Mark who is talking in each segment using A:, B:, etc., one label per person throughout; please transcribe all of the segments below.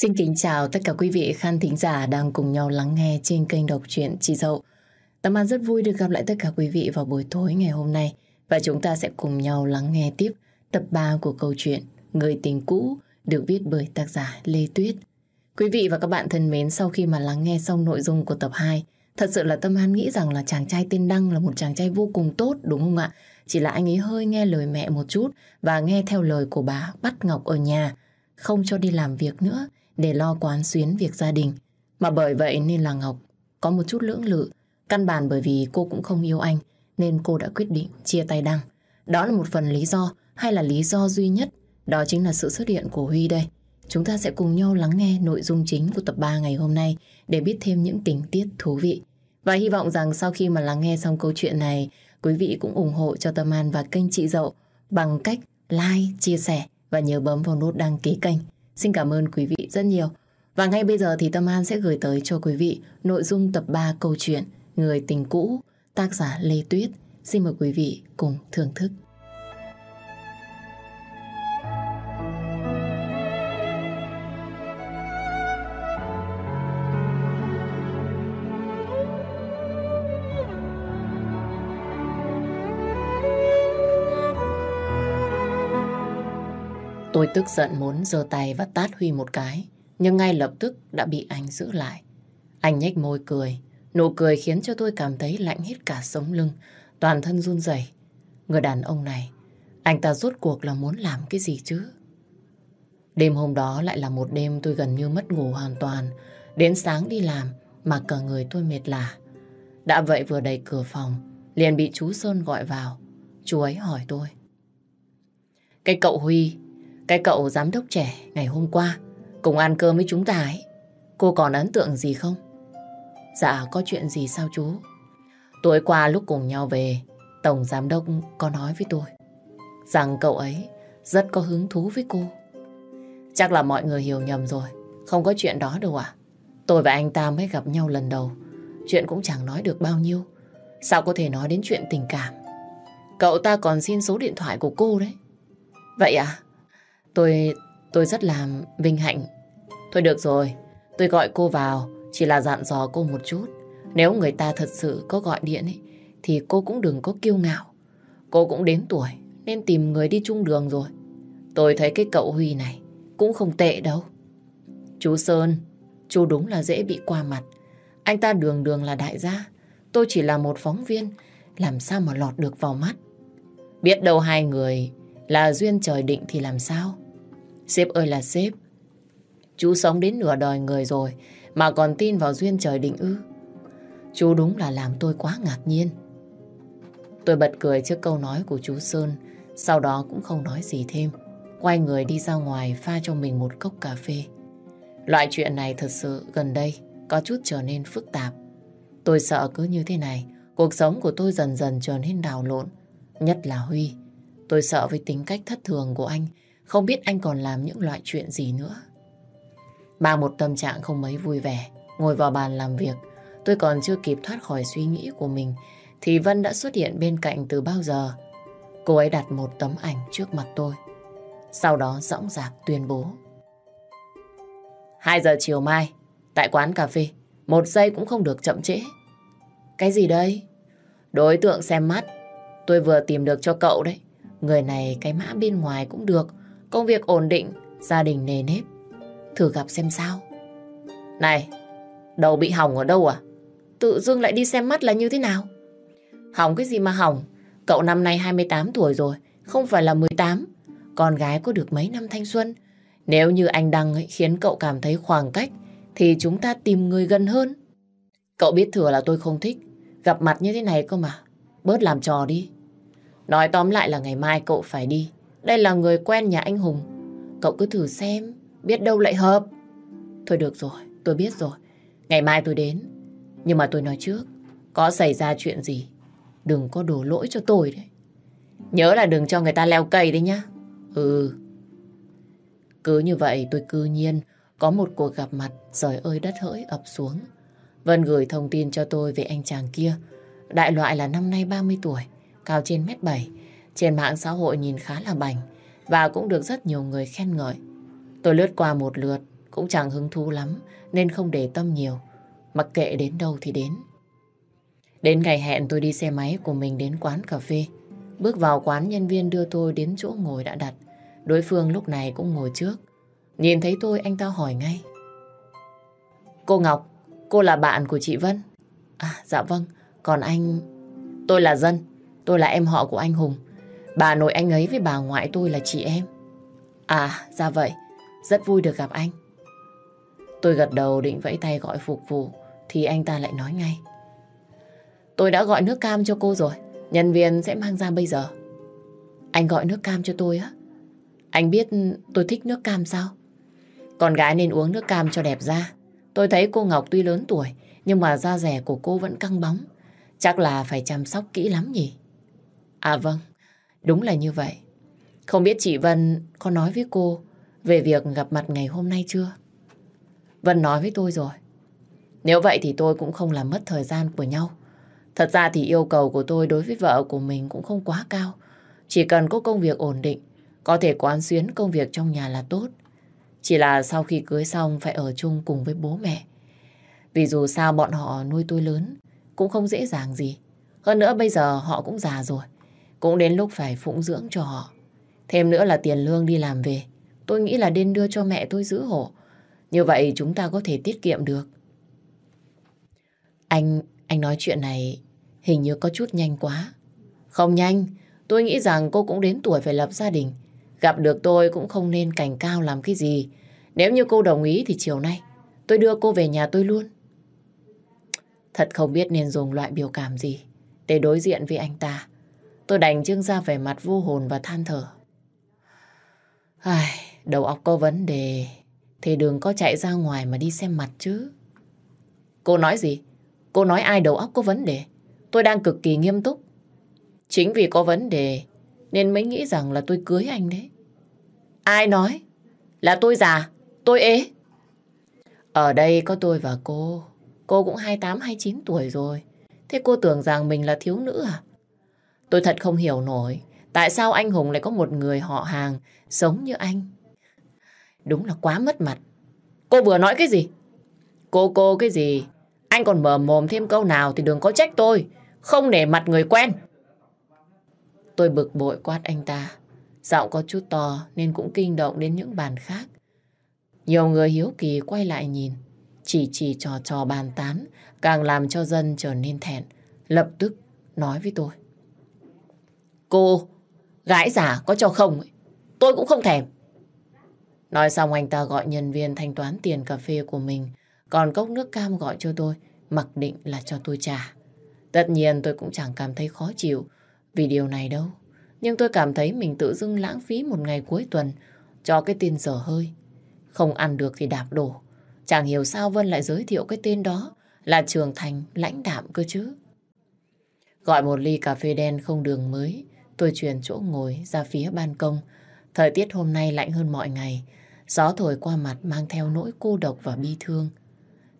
A: Xin kính chào tất cả quý vị khán thính giả đang cùng nhau lắng nghe trên kênh đọc truyện Chị Dậu. Tâm An rất vui được gặp lại tất cả quý vị vào buổi tối ngày hôm nay và chúng ta sẽ cùng nhau lắng nghe tiếp tập 3 của câu chuyện Người tình cũ được viết bởi tác giả Lê Tuyết. Quý vị và các bạn thân mến, sau khi mà lắng nghe xong nội dung của tập 2, thật sự là Tâm An nghĩ rằng là chàng trai tên Đăng là một chàng trai vô cùng tốt đúng không ạ? Chỉ là anh ấy hơi nghe lời mẹ một chút và nghe theo lời của bà bắt Ngọc ở nhà, không cho đi làm việc nữa để lo quán xuyến việc gia đình. Mà bởi vậy nên là Ngọc có một chút lưỡng lự. Căn bản bởi vì cô cũng không yêu anh nên cô đã quyết định chia tay Đăng. Đó là một phần lý do hay là lý do duy nhất đó chính là sự xuất hiện của Huy đây. Chúng ta sẽ cùng nhau lắng nghe nội dung chính của tập 3 ngày hôm nay để biết thêm những tình tiết thú vị. Và hy vọng rằng sau khi mà lắng nghe xong câu chuyện này, quý vị cũng ủng hộ cho Tâm An và kênh Chị Dậu bằng cách like, chia sẻ và nhớ bấm vào nút đăng ký kênh. Xin cảm ơn quý vị rất nhiều. Và ngay bây giờ thì Tâm An sẽ gửi tới cho quý vị nội dung tập 3 câu chuyện Người tình cũ, tác giả Lê Tuyết. Xin mời quý vị cùng thưởng thức. Tôi tức giận muốn giơ tay và tát Huy một cái, nhưng ngay lập tức đã bị anh giữ lại. Anh nhếch môi cười, nụ cười khiến cho tôi cảm thấy lạnh hết cả sống lưng, toàn thân run rẩy. Người đàn ông này, anh ta rốt cuộc là muốn làm cái gì chứ? Đêm hôm đó lại là một đêm tôi gần như mất ngủ hoàn toàn. Đến sáng đi làm mà cả người tôi mệt lả. Đã vậy vừa đẩy cửa phòng, liền bị chú Sơn gọi vào. Chú ấy hỏi tôi. Cái cậu Huy cái cậu giám đốc trẻ ngày hôm qua cùng ăn cơm với chúng ta ấy. Cô còn ấn tượng gì không? Dạ có chuyện gì sao chú? Tối qua lúc cùng nhau về, Tổng Giám Đốc có nói với tôi rằng cậu ấy rất có hứng thú với cô. Chắc là mọi người hiểu nhầm rồi, không có chuyện đó đâu ạ. Tôi và anh ta mới gặp nhau lần đầu, chuyện cũng chẳng nói được bao nhiêu. Sao có thể nói đến chuyện tình cảm? Cậu ta còn xin số điện thoại của cô đấy. Vậy à? Tôi... tôi rất là vinh hạnh. Thôi được rồi, tôi gọi cô vào, chỉ là dặn dò cô một chút. Nếu người ta thật sự có gọi điện ấy, thì cô cũng đừng có kiêu ngạo. Cô cũng đến tuổi, nên tìm người đi chung đường rồi. Tôi thấy cái cậu Huy này cũng không tệ đâu. Chú Sơn, chú đúng là dễ bị qua mặt. Anh ta đường đường là đại gia. Tôi chỉ là một phóng viên, làm sao mà lọt được vào mắt. Biết đâu hai người là duyên trời định thì làm sao? Sếp ơi là sếp. Chú sống đến nửa đời người rồi mà còn tin vào duyên trời định ư. Chú đúng là làm tôi quá ngạc nhiên. Tôi bật cười trước câu nói của chú Sơn, sau đó cũng không nói gì thêm. Quay người đi ra ngoài pha cho mình một cốc cà phê. Loại chuyện này thật sự gần đây có chút trở nên phức tạp. Tôi sợ cứ như thế này, cuộc sống của tôi dần dần trở nên đảo lộn. Nhất là Huy. Tôi sợ với tính cách thất thường của anh, không biết anh còn làm những loại chuyện gì nữa. Mang một tâm trạng không mấy vui vẻ, ngồi vào bàn làm việc, tôi còn chưa kịp thoát khỏi suy nghĩ của mình, thì Vân đã xuất hiện bên cạnh từ bao giờ. Cô ấy đặt một tấm ảnh trước mặt tôi. Sau đó dõng dạc tuyên bố. 2 giờ chiều mai, tại quán cà phê, một giây cũng không được chậm trễ. Cái gì đây? Đối tượng xem mắt, tôi vừa tìm được cho cậu đấy. Người này cái mã bên ngoài cũng được, công việc ổn định, gia đình nề nếp. Thử gặp xem sao. Này, đầu bị hỏng ở đâu à? Tự dưng lại đi xem mắt là như thế nào? Hỏng cái gì mà hỏng? Cậu năm nay 28 tuổi rồi, không phải là 18. Con gái có được mấy năm thanh xuân. Nếu như anh Đăng ấy khiến cậu cảm thấy khoảng cách, thì chúng ta tìm người gần hơn. Cậu biết thừa là tôi không thích. Gặp mặt như thế này cơ mà. Bớt làm trò đi. Nói tóm lại là ngày mai cậu phải đi. Đây là người quen nhà anh Hùng. Cậu cứ thử xem, biết đâu lại hợp. Thôi được rồi, tôi biết rồi. Ngày mai tôi đến. Nhưng mà tôi nói trước, có xảy ra chuyện gì, đừng có đổ lỗi cho tôi đấy. Nhớ là đừng cho người ta leo cây đấy nhá. Ừ. Cứ như vậy tôi cư nhiên có một cuộc gặp mặt trời ơi đất hỡi ập xuống. Vân gửi thông tin cho tôi về anh chàng kia. Đại loại là năm nay 30 tuổi cao trên mét 7. Trên mạng xã hội nhìn khá là bảnh và cũng được rất nhiều người khen ngợi. Tôi lướt qua một lượt cũng chẳng hứng thú lắm nên không để tâm nhiều. Mặc kệ đến đâu thì đến. Đến ngày hẹn tôi đi xe máy của mình đến quán cà phê. Bước vào quán nhân viên đưa tôi đến chỗ ngồi đã đặt. Đối phương lúc này cũng ngồi trước. Nhìn thấy tôi anh ta hỏi ngay. Cô Ngọc, cô là bạn của chị Vân? À dạ vâng, còn anh... Tôi là Dân, tôi là em họ của anh Hùng. Bà nội anh ấy với bà ngoại tôi là chị em. À, ra vậy. Rất vui được gặp anh. Tôi gật đầu định vẫy tay gọi phục vụ thì anh ta lại nói ngay. Tôi đã gọi nước cam cho cô rồi. Nhân viên sẽ mang ra bây giờ. Anh gọi nước cam cho tôi á? Anh biết tôi thích nước cam sao? Con gái nên uống nước cam cho đẹp da. Tôi thấy cô Ngọc tuy lớn tuổi nhưng mà da rẻ của cô vẫn căng bóng. Chắc là phải chăm sóc kỹ lắm nhỉ? À vâng, đúng là như vậy. Không biết chị Vân có nói với cô về việc gặp mặt ngày hôm nay chưa? Vân nói với tôi rồi. Nếu vậy thì tôi cũng không làm mất thời gian của nhau. Thật ra thì yêu cầu của tôi đối với vợ của mình cũng không quá cao. Chỉ cần có công việc ổn định, có thể quán xuyến công việc trong nhà là tốt. Chỉ là sau khi cưới xong phải ở chung cùng với bố mẹ. Vì dù sao bọn họ nuôi tôi lớn cũng không dễ dàng gì. Hơn nữa bây giờ họ cũng già rồi. Cũng đến lúc phải phụng dưỡng cho họ. Thêm nữa là tiền lương đi làm về. Tôi nghĩ là nên đưa cho mẹ tôi giữ hộ. Như vậy chúng ta có thể tiết kiệm được. Anh, anh nói chuyện này hình như có chút nhanh quá. Không nhanh, tôi nghĩ rằng cô cũng đến tuổi phải lập gia đình. Gặp được tôi cũng không nên cảnh cao làm cái gì. Nếu như cô đồng ý thì chiều nay tôi đưa cô về nhà tôi luôn. Thật không biết nên dùng loại biểu cảm gì để đối diện với anh ta. Tôi đành trưng ra vẻ mặt vô hồn và than thở. Ai, đầu óc có vấn đề thì đừng có chạy ra ngoài mà đi xem mặt chứ. Cô nói gì? Cô nói ai đầu óc có vấn đề? Tôi đang cực kỳ nghiêm túc. Chính vì có vấn đề nên mới nghĩ rằng là tôi cưới anh đấy. Ai nói? Là tôi già, tôi ế. Ở đây có tôi và cô. Cô cũng 28-29 tuổi rồi. Thế cô tưởng rằng mình là thiếu nữ à? Tôi thật không hiểu nổi. Tại sao anh Hùng lại có một người họ hàng sống như anh? Đúng là quá mất mặt. Cô vừa nói cái gì? Cô cô cái gì? Anh còn mở mồm thêm câu nào thì đừng có trách tôi. Không để mặt người quen. Tôi bực bội quát anh ta. Giọng có chút to nên cũng kinh động đến những bàn khác. Nhiều người hiếu kỳ quay lại nhìn. Chỉ chỉ trò trò bàn tán, càng làm cho dân trở nên thẹn. Lập tức nói với tôi. Cô, gái giả có cho không? Tôi cũng không thèm. Nói xong anh ta gọi nhân viên thanh toán tiền cà phê của mình. Còn cốc nước cam gọi cho tôi, mặc định là cho tôi trả. Tất nhiên tôi cũng chẳng cảm thấy khó chịu vì điều này đâu. Nhưng tôi cảm thấy mình tự dưng lãng phí một ngày cuối tuần cho cái tin dở hơi. Không ăn được thì đạp đổ. Chẳng hiểu sao Vân lại giới thiệu cái tên đó là Trường Thành lãnh đạm cơ chứ. Gọi một ly cà phê đen không đường mới, tôi chuyển chỗ ngồi ra phía ban công. Thời tiết hôm nay lạnh hơn mọi ngày, gió thổi qua mặt mang theo nỗi cô độc và bi thương.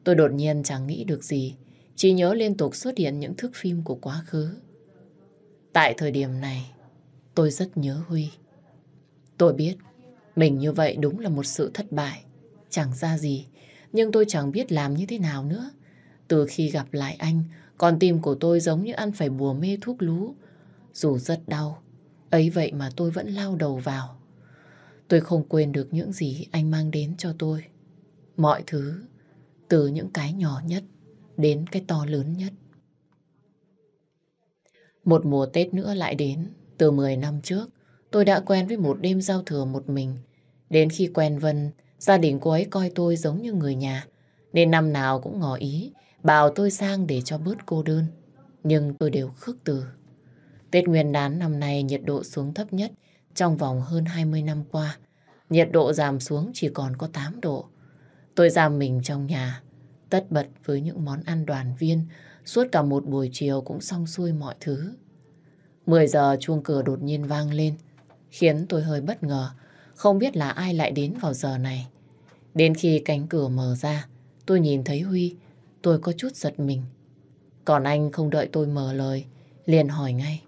A: Tôi đột nhiên chẳng nghĩ được gì, chỉ nhớ liên tục xuất hiện những thước phim của quá khứ. Tại thời điểm này, tôi rất nhớ Huy. Tôi biết, mình như vậy đúng là một sự thất bại, chẳng ra gì, nhưng tôi chẳng biết làm như thế nào nữa. Từ khi gặp lại anh, con tim của tôi giống như ăn phải bùa mê thuốc lú. Dù rất đau, ấy vậy mà tôi vẫn lao đầu vào. Tôi không quên được những gì anh mang đến cho tôi. Mọi thứ, từ những cái nhỏ nhất đến cái to lớn nhất. Một mùa Tết nữa lại đến, từ 10 năm trước, tôi đã quen với một đêm giao thừa một mình. Đến khi quen Vân, gia đình cô ấy coi tôi giống như người nhà, nên năm nào cũng ngỏ ý bảo tôi sang để cho bớt cô đơn. Nhưng tôi đều khước từ. Tết Nguyên đán năm nay nhiệt độ xuống thấp nhất trong vòng hơn 20 năm qua. Nhiệt độ giảm xuống chỉ còn có 8 độ. Tôi giam mình trong nhà, tất bật với những món ăn đoàn viên, suốt cả một buổi chiều cũng xong xuôi mọi thứ. 10 giờ chuông cửa đột nhiên vang lên, khiến tôi hơi bất ngờ, không biết là ai lại đến vào giờ này. Đến khi cánh cửa mở ra, tôi nhìn thấy Huy, tôi có chút giật mình. Còn anh không đợi tôi mở lời, liền hỏi ngay.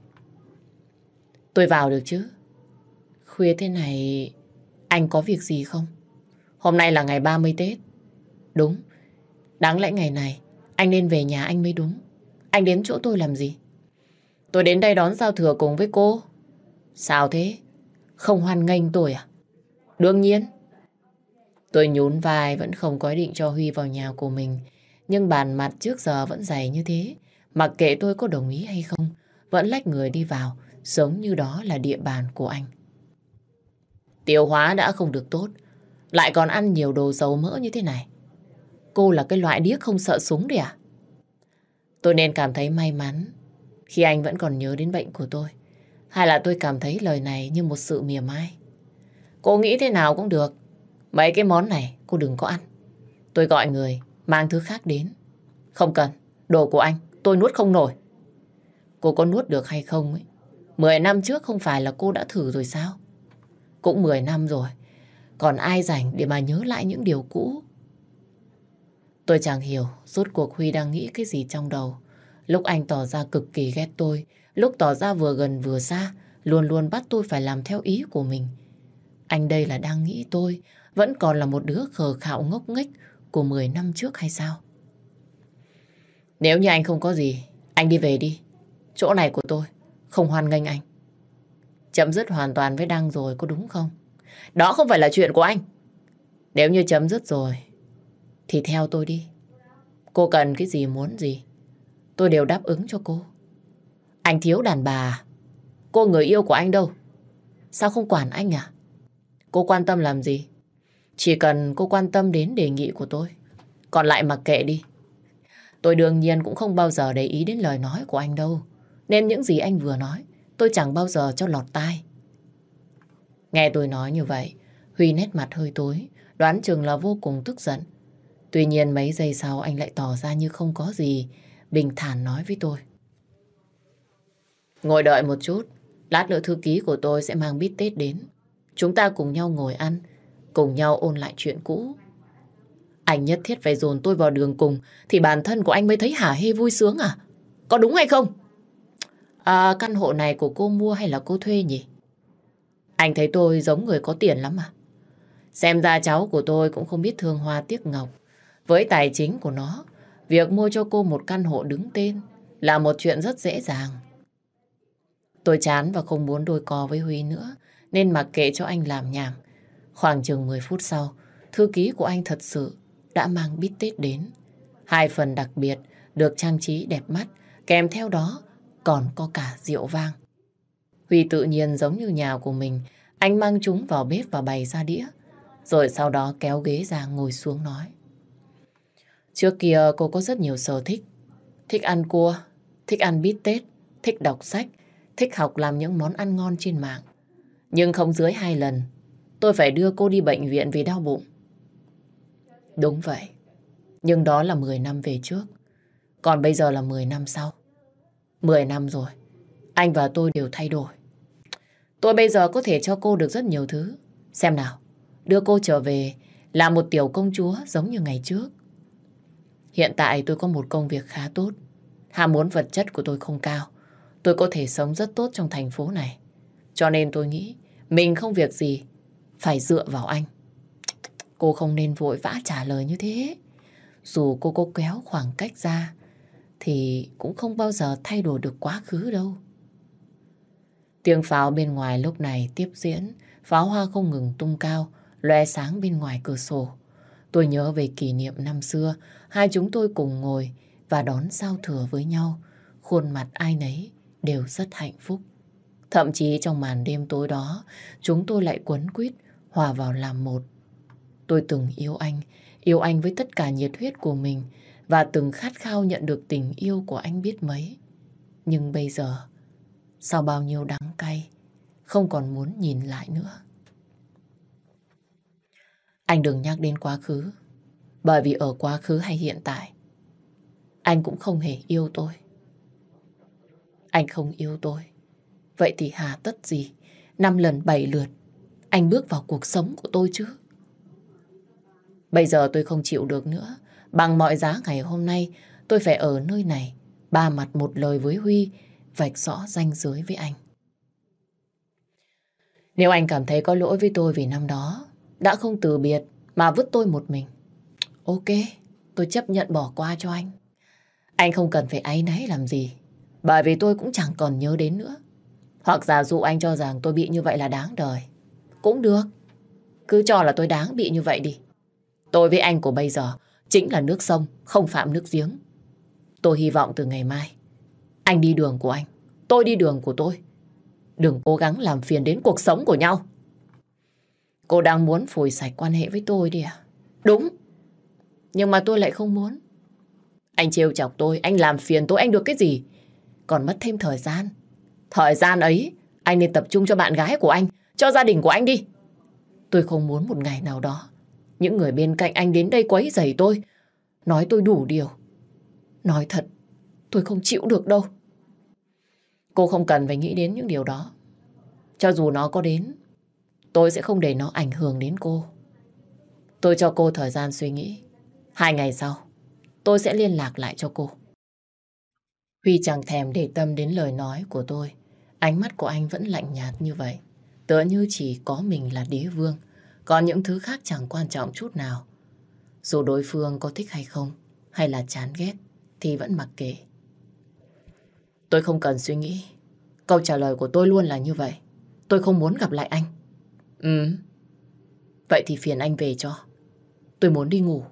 A: Tôi vào được chứ? Khuya thế này, anh có việc gì không? Hôm nay là ngày 30 Tết. Đúng. Đáng lẽ ngày này, anh nên về nhà anh mới đúng. Anh đến chỗ tôi làm gì? Tôi đến đây đón giao thừa cùng với cô. Sao thế? Không hoan nghênh tôi à? Đương nhiên. Tôi nhún vai vẫn không có ý định cho Huy vào nhà của mình. Nhưng bàn mặt trước giờ vẫn dày như thế. Mặc kệ tôi có đồng ý hay không, vẫn lách người đi vào, giống như đó là địa bàn của anh. Tiêu hóa đã không được tốt, lại còn ăn nhiều đồ dầu mỡ như thế này. Cô là cái loại điếc không sợ súng đấy à? Tôi nên cảm thấy may mắn khi anh vẫn còn nhớ đến bệnh của tôi. Hay là tôi cảm thấy lời này như một sự mỉa mai. Cô nghĩ thế nào cũng được. Mấy cái món này cô đừng có ăn. Tôi gọi người mang thứ khác đến. Không cần, đồ của anh tôi nuốt không nổi. Cô có nuốt được hay không ấy? Mười năm trước không phải là cô đã thử rồi sao? Cũng mười năm rồi. Còn ai rảnh để mà nhớ lại những điều cũ? Tôi chẳng hiểu rốt cuộc Huy đang nghĩ cái gì trong đầu. Lúc anh tỏ ra cực kỳ ghét tôi, lúc tỏ ra vừa gần vừa xa, luôn luôn bắt tôi phải làm theo ý của mình. Anh đây là đang nghĩ tôi vẫn còn là một đứa khờ khạo ngốc nghếch của 10 năm trước hay sao? Nếu như anh không có gì, anh đi về đi. Chỗ này của tôi, không hoan nghênh anh. Chấm dứt hoàn toàn với Đăng rồi, có đúng không? Đó không phải là chuyện của anh. Nếu như chấm dứt rồi, thì theo tôi đi. Cô cần cái gì muốn gì, tôi đều đáp ứng cho cô. Anh thiếu đàn bà, à? cô người yêu của anh đâu? Sao không quản anh à? Cô quan tâm làm gì? Chỉ cần cô quan tâm đến đề nghị của tôi. Còn lại mặc kệ đi. Tôi đương nhiên cũng không bao giờ để ý đến lời nói của anh đâu. Nên những gì anh vừa nói, tôi chẳng bao giờ cho lọt tai. Nghe tôi nói như vậy, Huy nét mặt hơi tối, đoán chừng là vô cùng tức giận. Tuy nhiên mấy giây sau anh lại tỏ ra như không có gì, bình thản nói với tôi. Ngồi đợi một chút, lát nữa thư ký của tôi sẽ mang bít tết đến. Chúng ta cùng nhau ngồi ăn, cùng nhau ôn lại chuyện cũ. Anh nhất thiết phải dồn tôi vào đường cùng thì bản thân của anh mới thấy hả hê vui sướng à? Có đúng hay không? À, căn hộ này của cô mua hay là cô thuê nhỉ? Anh thấy tôi giống người có tiền lắm à? Xem ra cháu của tôi cũng không biết thương hoa tiếc ngọc. Với tài chính của nó, việc mua cho cô một căn hộ đứng tên là một chuyện rất dễ dàng. Tôi chán và không muốn đôi co với Huy nữa, nên mặc kệ cho anh làm nhảm. Khoảng chừng 10 phút sau, thư ký của anh thật sự đã mang bít tết đến. Hai phần đặc biệt được trang trí đẹp mắt, kèm theo đó còn có cả rượu vang. Huy tự nhiên giống như nhà của mình, anh mang chúng vào bếp và bày ra đĩa, rồi sau đó kéo ghế ra ngồi xuống nói. Trước kia cô có rất nhiều sở thích, thích ăn cua, thích ăn bít tết, thích đọc sách, thích học làm những món ăn ngon trên mạng. Nhưng không dưới hai lần, tôi phải đưa cô đi bệnh viện vì đau bụng. Đúng vậy. Nhưng đó là 10 năm về trước. Còn bây giờ là 10 năm sau. 10 năm rồi. Anh và tôi đều thay đổi. Tôi bây giờ có thể cho cô được rất nhiều thứ. Xem nào. Đưa cô trở về là một tiểu công chúa giống như ngày trước. Hiện tại tôi có một công việc khá tốt. Ham muốn vật chất của tôi không cao. Tôi có thể sống rất tốt trong thành phố này. Cho nên tôi nghĩ mình không việc gì phải dựa vào anh. Cô không nên vội vã trả lời như thế. Dù cô có kéo khoảng cách ra, thì cũng không bao giờ thay đổi được quá khứ đâu. Tiếng pháo bên ngoài lúc này tiếp diễn, pháo hoa không ngừng tung cao, loe sáng bên ngoài cửa sổ. Tôi nhớ về kỷ niệm năm xưa, hai chúng tôi cùng ngồi và đón giao thừa với nhau. Khuôn mặt ai nấy đều rất hạnh phúc. Thậm chí trong màn đêm tối đó, chúng tôi lại quấn quýt hòa vào làm một. Tôi từng yêu anh, yêu anh với tất cả nhiệt huyết của mình và từng khát khao nhận được tình yêu của anh biết mấy. Nhưng bây giờ, sau bao nhiêu đắng cay, không còn muốn nhìn lại nữa. Anh đừng nhắc đến quá khứ, bởi vì ở quá khứ hay hiện tại, anh cũng không hề yêu tôi. Anh không yêu tôi, vậy thì hà tất gì, năm lần bảy lượt, anh bước vào cuộc sống của tôi chứ? Bây giờ tôi không chịu được nữa. Bằng mọi giá ngày hôm nay, tôi phải ở nơi này, ba mặt một lời với Huy, vạch rõ ranh giới với anh. Nếu anh cảm thấy có lỗi với tôi vì năm đó, đã không từ biệt mà vứt tôi một mình. Ok, tôi chấp nhận bỏ qua cho anh. Anh không cần phải áy náy làm gì, bởi vì tôi cũng chẳng còn nhớ đến nữa. Hoặc giả dụ anh cho rằng tôi bị như vậy là đáng đời. Cũng được. Cứ cho là tôi đáng bị như vậy đi. Tôi với anh của bây giờ chính là nước sông, không phạm nước giếng. Tôi hy vọng từ ngày mai, anh đi đường của anh, tôi đi đường của tôi. Đừng cố gắng làm phiền đến cuộc sống của nhau. Cô đang muốn phủi sạch quan hệ với tôi đi à? Đúng. Nhưng mà tôi lại không muốn. Anh trêu chọc tôi, anh làm phiền tôi, anh được cái gì? Còn mất thêm thời gian. Thời gian ấy, anh nên tập trung cho bạn gái của anh, cho gia đình của anh đi. Tôi không muốn một ngày nào đó, những người bên cạnh anh đến đây quấy rầy tôi, nói tôi đủ điều. Nói thật, tôi không chịu được đâu. Cô không cần phải nghĩ đến những điều đó. Cho dù nó có đến, tôi sẽ không để nó ảnh hưởng đến cô. Tôi cho cô thời gian suy nghĩ. Hai ngày sau, tôi sẽ liên lạc lại cho cô. Huy chẳng thèm để tâm đến lời nói của tôi. Ánh mắt của anh vẫn lạnh nhạt như vậy. Tựa như chỉ có mình là đế vương. Còn những thứ khác chẳng quan trọng chút nào. Dù đối phương có thích hay không, hay là chán ghét, thì vẫn mặc kệ. Tôi không cần suy nghĩ. Câu trả lời của tôi luôn là như vậy. Tôi không muốn gặp lại anh. Ừ. Vậy thì phiền anh về cho. Tôi muốn đi ngủ.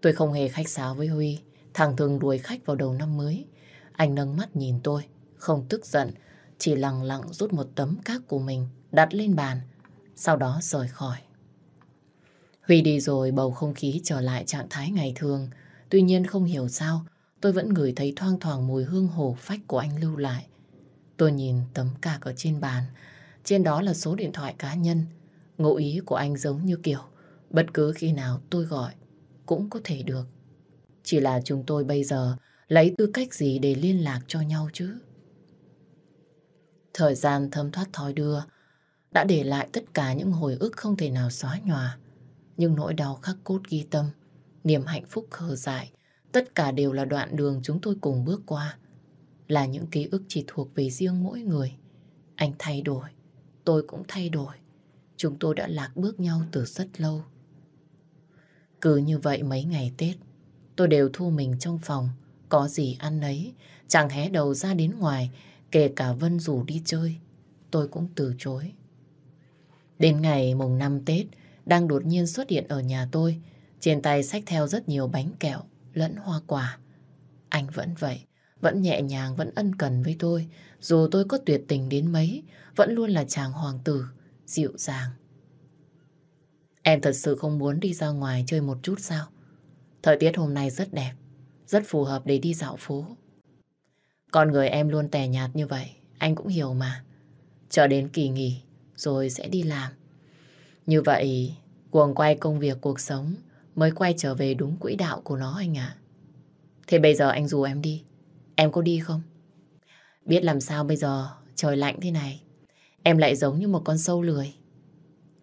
A: Tôi không hề khách sáo với Huy. Thằng thường đuổi khách vào đầu năm mới. Anh nâng mắt nhìn tôi, không tức giận, chỉ lặng lặng rút một tấm cát của mình đặt lên bàn, sau đó rời khỏi. Huy đi rồi bầu không khí trở lại trạng thái ngày thường. Tuy nhiên không hiểu sao, tôi vẫn ngửi thấy thoang thoảng mùi hương hổ phách của anh lưu lại. Tôi nhìn tấm cạc ở trên bàn, trên đó là số điện thoại cá nhân. Ngụ ý của anh giống như kiểu, bất cứ khi nào tôi gọi, cũng có thể được. Chỉ là chúng tôi bây giờ lấy tư cách gì để liên lạc cho nhau chứ? Thời gian thấm thoát thói đưa đã để lại tất cả những hồi ức không thể nào xóa nhòa. Nhưng nỗi đau khắc cốt ghi tâm, niềm hạnh phúc khờ dại, tất cả đều là đoạn đường chúng tôi cùng bước qua. Là những ký ức chỉ thuộc về riêng mỗi người. Anh thay đổi, tôi cũng thay đổi. Chúng tôi đã lạc bước nhau từ rất lâu. Cứ như vậy mấy ngày Tết, tôi đều thu mình trong phòng, có gì ăn nấy chẳng hé đầu ra đến ngoài, kể cả Vân rủ đi chơi, tôi cũng từ chối. Đến ngày mùng 5 Tết, đang đột nhiên xuất hiện ở nhà tôi, trên tay xách theo rất nhiều bánh kẹo, lẫn hoa quả. Anh vẫn vậy, vẫn nhẹ nhàng, vẫn ân cần với tôi, dù tôi có tuyệt tình đến mấy, vẫn luôn là chàng hoàng tử, dịu dàng. Em thật sự không muốn đi ra ngoài chơi một chút sao? Thời tiết hôm nay rất đẹp, rất phù hợp để đi dạo phố. Con người em luôn tẻ nhạt như vậy, anh cũng hiểu mà. Chờ đến kỳ nghỉ, rồi sẽ đi làm. Như vậy, cuồng quay công việc cuộc sống mới quay trở về đúng quỹ đạo của nó anh ạ. Thế bây giờ anh rủ em đi, em có đi không? Biết làm sao bây giờ, trời lạnh thế này, em lại giống như một con sâu lười.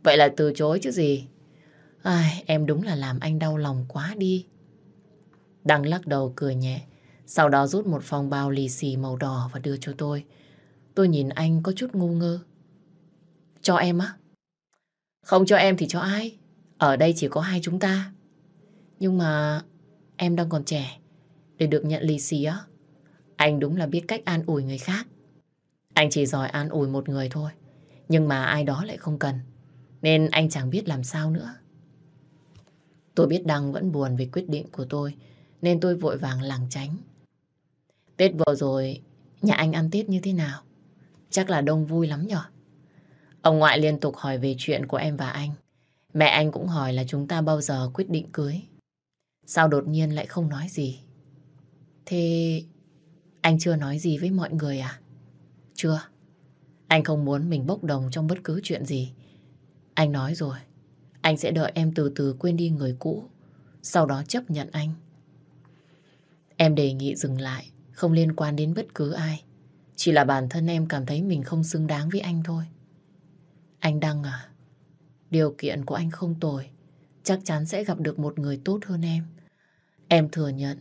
A: Vậy là từ chối chứ gì. Ai, em đúng là làm anh đau lòng quá đi. Đăng lắc đầu cười nhẹ, sau đó rút một phong bao lì xì màu đỏ và đưa cho tôi. Tôi nhìn anh có chút ngu ngơ. Cho em á? Không cho em thì cho ai? Ở đây chỉ có hai chúng ta. Nhưng mà em đang còn trẻ để được nhận lì xì á. Anh đúng là biết cách an ủi người khác. Anh chỉ giỏi an ủi một người thôi. Nhưng mà ai đó lại không cần. Nên anh chẳng biết làm sao nữa. Tôi biết Đăng vẫn buồn về quyết định của tôi. Nên tôi vội vàng lảng tránh. Tết vừa rồi, nhà anh ăn Tết như thế nào? Chắc là đông vui lắm nhở? Ông ngoại liên tục hỏi về chuyện của em và anh. Mẹ anh cũng hỏi là chúng ta bao giờ quyết định cưới. Sao đột nhiên lại không nói gì? Thế anh chưa nói gì với mọi người à? Chưa. Anh không muốn mình bốc đồng trong bất cứ chuyện gì. Anh nói rồi. Anh sẽ đợi em từ từ quên đi người cũ. Sau đó chấp nhận anh. Em đề nghị dừng lại. Không liên quan đến bất cứ ai. Chỉ là bản thân em cảm thấy mình không xứng đáng với anh thôi. Anh Đăng à, điều kiện của anh không tồi. Chắc chắn sẽ gặp được một người tốt hơn em. Em thừa nhận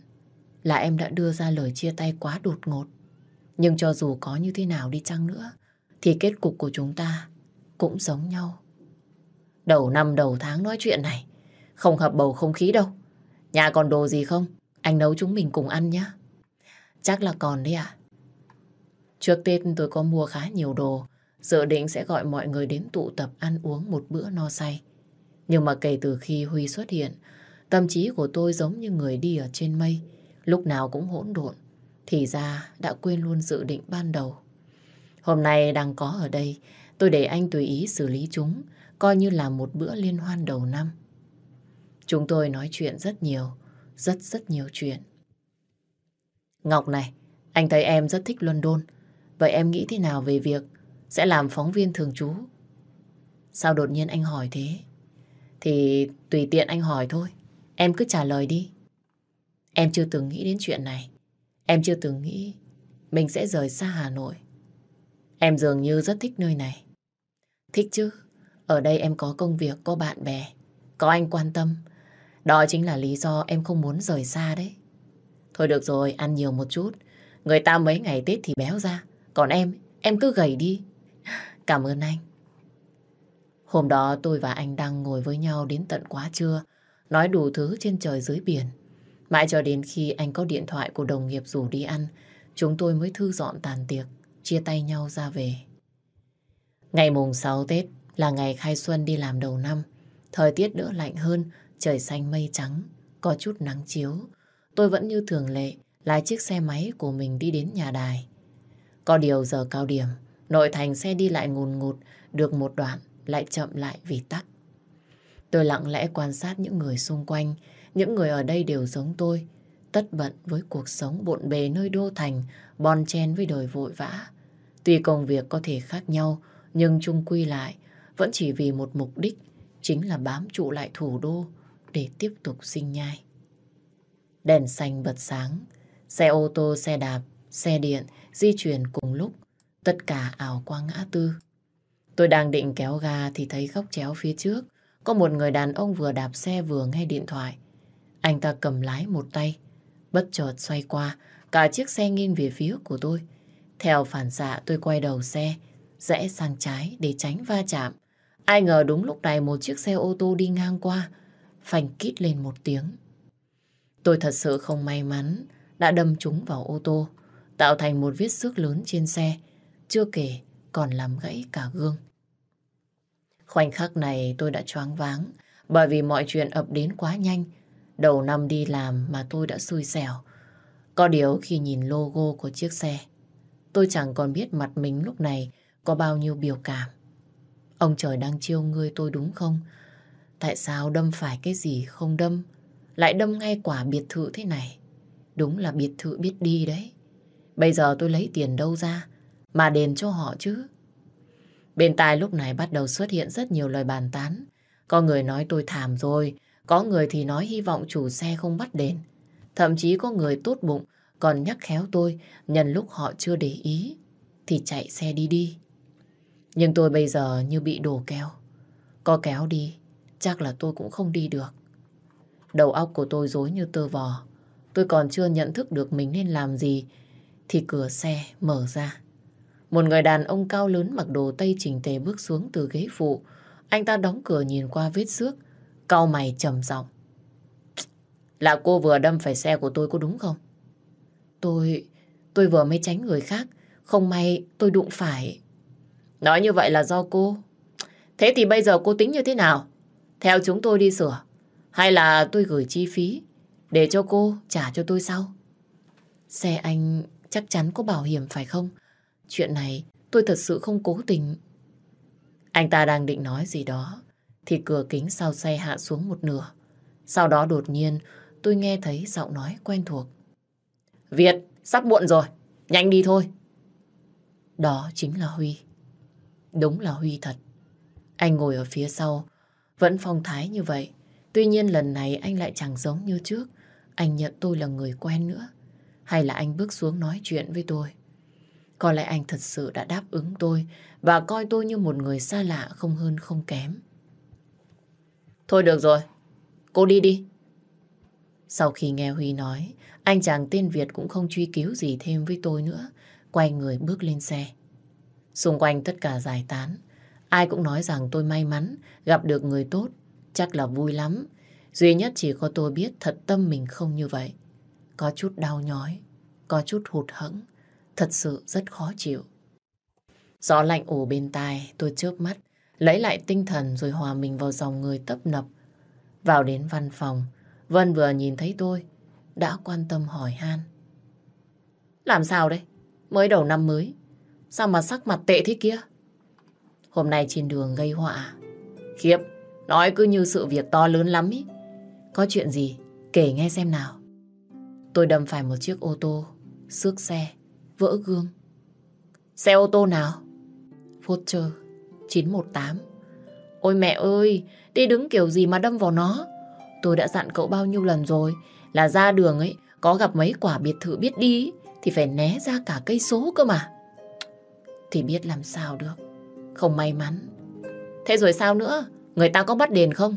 A: là em đã đưa ra lời chia tay quá đột ngột. Nhưng cho dù có như thế nào đi chăng nữa, thì kết cục của chúng ta cũng giống nhau. Đầu năm đầu tháng nói chuyện này. Không hợp bầu không khí đâu. Nhà còn đồ gì không? Anh nấu chúng mình cùng ăn nhé. Chắc là còn đấy ạ. Trước Tết tôi có mua khá nhiều đồ. Dự định sẽ gọi mọi người đến tụ tập ăn uống một bữa no say. Nhưng mà kể từ khi Huy xuất hiện, tâm trí của tôi giống như người đi ở trên mây. Lúc nào cũng hỗn độn. Thì ra đã quên luôn dự định ban đầu. Hôm nay đang có ở đây, tôi để anh tùy ý xử lý chúng, coi như là một bữa liên hoan đầu năm. Chúng tôi nói chuyện rất nhiều, rất rất nhiều chuyện. Ngọc này, anh thấy em rất thích London. Vậy em nghĩ thế nào về việc sẽ làm phóng viên thường trú? Sao đột nhiên anh hỏi thế? Thì tùy tiện anh hỏi thôi. Em cứ trả lời đi. Em chưa từng nghĩ đến chuyện này. Em chưa từng nghĩ mình sẽ rời xa Hà Nội. Em dường như rất thích nơi này. Thích chứ. Ở đây em có công việc, có bạn bè, có anh quan tâm. Đó chính là lý do em không muốn rời xa đấy. Thôi được rồi, ăn nhiều một chút. Người ta mấy ngày Tết thì béo ra. Còn em, em cứ gầy đi. Cảm ơn anh. Hôm đó tôi và anh đang ngồi với nhau đến tận quá trưa, nói đủ thứ trên trời dưới biển. Mãi cho đến khi anh có điện thoại của đồng nghiệp rủ đi ăn, chúng tôi mới thư dọn tàn tiệc, chia tay nhau ra về. Ngày mùng 6 Tết là ngày khai xuân đi làm đầu năm. Thời tiết đỡ lạnh hơn, trời xanh mây trắng, có chút nắng chiếu. Tôi vẫn như thường lệ, lái chiếc xe máy của mình đi đến nhà đài. Có điều giờ cao điểm, nội thành xe đi lại ngùn ngụt, được một đoạn lại chậm lại vì tắc. Tôi lặng lẽ quan sát những người xung quanh, những người ở đây đều giống tôi, tất bận với cuộc sống bộn bề nơi đô thành, bon chen với đời vội vã. Tuy công việc có thể khác nhau, nhưng chung quy lại vẫn chỉ vì một mục đích, chính là bám trụ lại thủ đô để tiếp tục sinh nhai. Đèn xanh bật sáng, xe ô tô, xe đạp, xe điện di chuyển cùng lúc, tất cả ảo qua ngã tư. Tôi đang định kéo ga thì thấy góc chéo phía trước, có một người đàn ông vừa đạp xe vừa nghe điện thoại. Anh ta cầm lái một tay, bất chợt xoay qua, cả chiếc xe nghiêng về phía của tôi. Theo phản xạ tôi quay đầu xe, rẽ sang trái để tránh va chạm. Ai ngờ đúng lúc này một chiếc xe ô tô đi ngang qua, phanh kít lên một tiếng. Tôi thật sự không may mắn đã đâm trúng vào ô tô, tạo thành một vết xước lớn trên xe, chưa kể còn làm gãy cả gương. Khoảnh khắc này tôi đã choáng váng bởi vì mọi chuyện ập đến quá nhanh. Đầu năm đi làm mà tôi đã xui xẻo. Có điều khi nhìn logo của chiếc xe, tôi chẳng còn biết mặt mình lúc này có bao nhiêu biểu cảm. Ông trời đang chiêu ngươi tôi đúng không? Tại sao đâm phải cái gì không đâm, lại đâm ngay quả biệt thự thế này? Đúng là biệt thự biết đi đấy. Bây giờ tôi lấy tiền đâu ra mà đền cho họ chứ? Bên tai lúc này bắt đầu xuất hiện rất nhiều lời bàn tán. Có người nói tôi thảm rồi, có người thì nói hy vọng chủ xe không bắt đền. Thậm chí có người tốt bụng còn nhắc khéo tôi nhân lúc họ chưa để ý thì chạy xe đi đi. Nhưng tôi bây giờ như bị đổ kéo. Có kéo đi, chắc là tôi cũng không đi được. Đầu óc của tôi rối như tơ vò. Tôi còn chưa nhận thức được mình nên làm gì thì cửa xe mở ra. Một người đàn ông cao lớn mặc đồ tây chỉnh tề bước xuống từ ghế phụ. Anh ta đóng cửa nhìn qua vết xước, cau mày trầm giọng. Là cô vừa đâm phải xe của tôi có đúng không? Tôi... tôi vừa mới tránh người khác. Không may tôi đụng phải... Nói như vậy là do cô. Thế thì bây giờ cô tính như thế nào? Theo chúng tôi đi sửa. Hay là tôi gửi chi phí để cho cô trả cho tôi sau? Xe anh chắc chắn có bảo hiểm phải không? Chuyện này tôi thật sự không cố tình. Anh ta đang định nói gì đó thì cửa kính sau xe hạ xuống một nửa. Sau đó đột nhiên tôi nghe thấy giọng nói quen thuộc. Việt, sắp muộn rồi, nhanh đi thôi. Đó chính là Huy. Đúng là Huy thật. Anh ngồi ở phía sau, vẫn phong thái như vậy. Tuy nhiên lần này anh lại chẳng giống như trước. Anh nhận tôi là người quen nữa. Hay là anh bước xuống nói chuyện với tôi. Có lẽ anh thật sự đã đáp ứng tôi và coi tôi như một người xa lạ không hơn không kém. Thôi được rồi, cô đi đi. Sau khi nghe Huy nói, anh chàng tên Việt cũng không truy cứu gì thêm với tôi nữa, quay người bước lên xe. Xung quanh tất cả giải tán, Ai cũng nói rằng tôi may mắn gặp được người tốt, chắc là vui lắm. Duy nhất chỉ có tôi biết thật tâm mình không như vậy. Có chút đau nhói, có chút hụt hẫng, thật sự rất khó chịu. Gió lạnh ủ bên tai, tôi chớp mắt, lấy lại tinh thần rồi hòa mình vào dòng người tấp nập. Vào đến văn phòng, Vân vừa nhìn thấy tôi, đã quan tâm hỏi han. Làm sao đấy? Mới đầu năm mới, sao mà sắc mặt tệ thế kia? Hôm nay trên đường gây họa. À? Khiếp, nói cứ như sự việc to lớn lắm ý. Có chuyện gì? Kể nghe xem nào. Tôi đâm phải một chiếc ô tô, xước xe, vỡ gương. Xe ô tô nào? Forcher 918. Ôi mẹ ơi, đi đứng kiểu gì mà đâm vào nó? Tôi đã dặn cậu bao nhiêu lần rồi, là ra đường ấy, có gặp mấy quả biệt thự biết đi, thì phải né ra cả cây số cơ mà. Thì biết làm sao được, không may mắn. Thế rồi sao nữa, người ta có bắt đền không?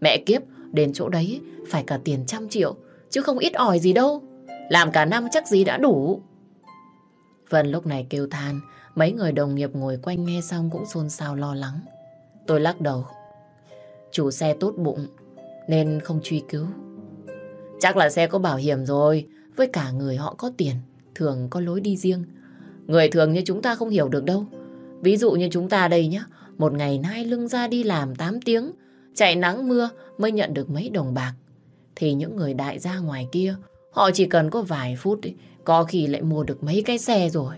A: Mẹ kiếp, đền chỗ đấy phải cả tiền trăm triệu, chứ không ít ỏi gì đâu. Làm cả năm chắc gì đã đủ. Vân lúc này kêu than, mấy người đồng nghiệp ngồi quanh nghe xong cũng xôn xao lo lắng. Tôi lắc đầu. Chủ xe tốt bụng, nên không truy cứu. Chắc là xe có bảo hiểm rồi, với cả người họ có tiền, thường có lối đi riêng. Người thường như chúng ta không hiểu được đâu. Ví dụ như chúng ta đây nhé, một ngày nay lưng ra đi làm 8 tiếng, chạy nắng mưa mới nhận được mấy đồng bạc. Thì những người đại gia ngoài kia, họ chỉ cần có vài phút, ấy, có khi lại mua được mấy cái xe rồi.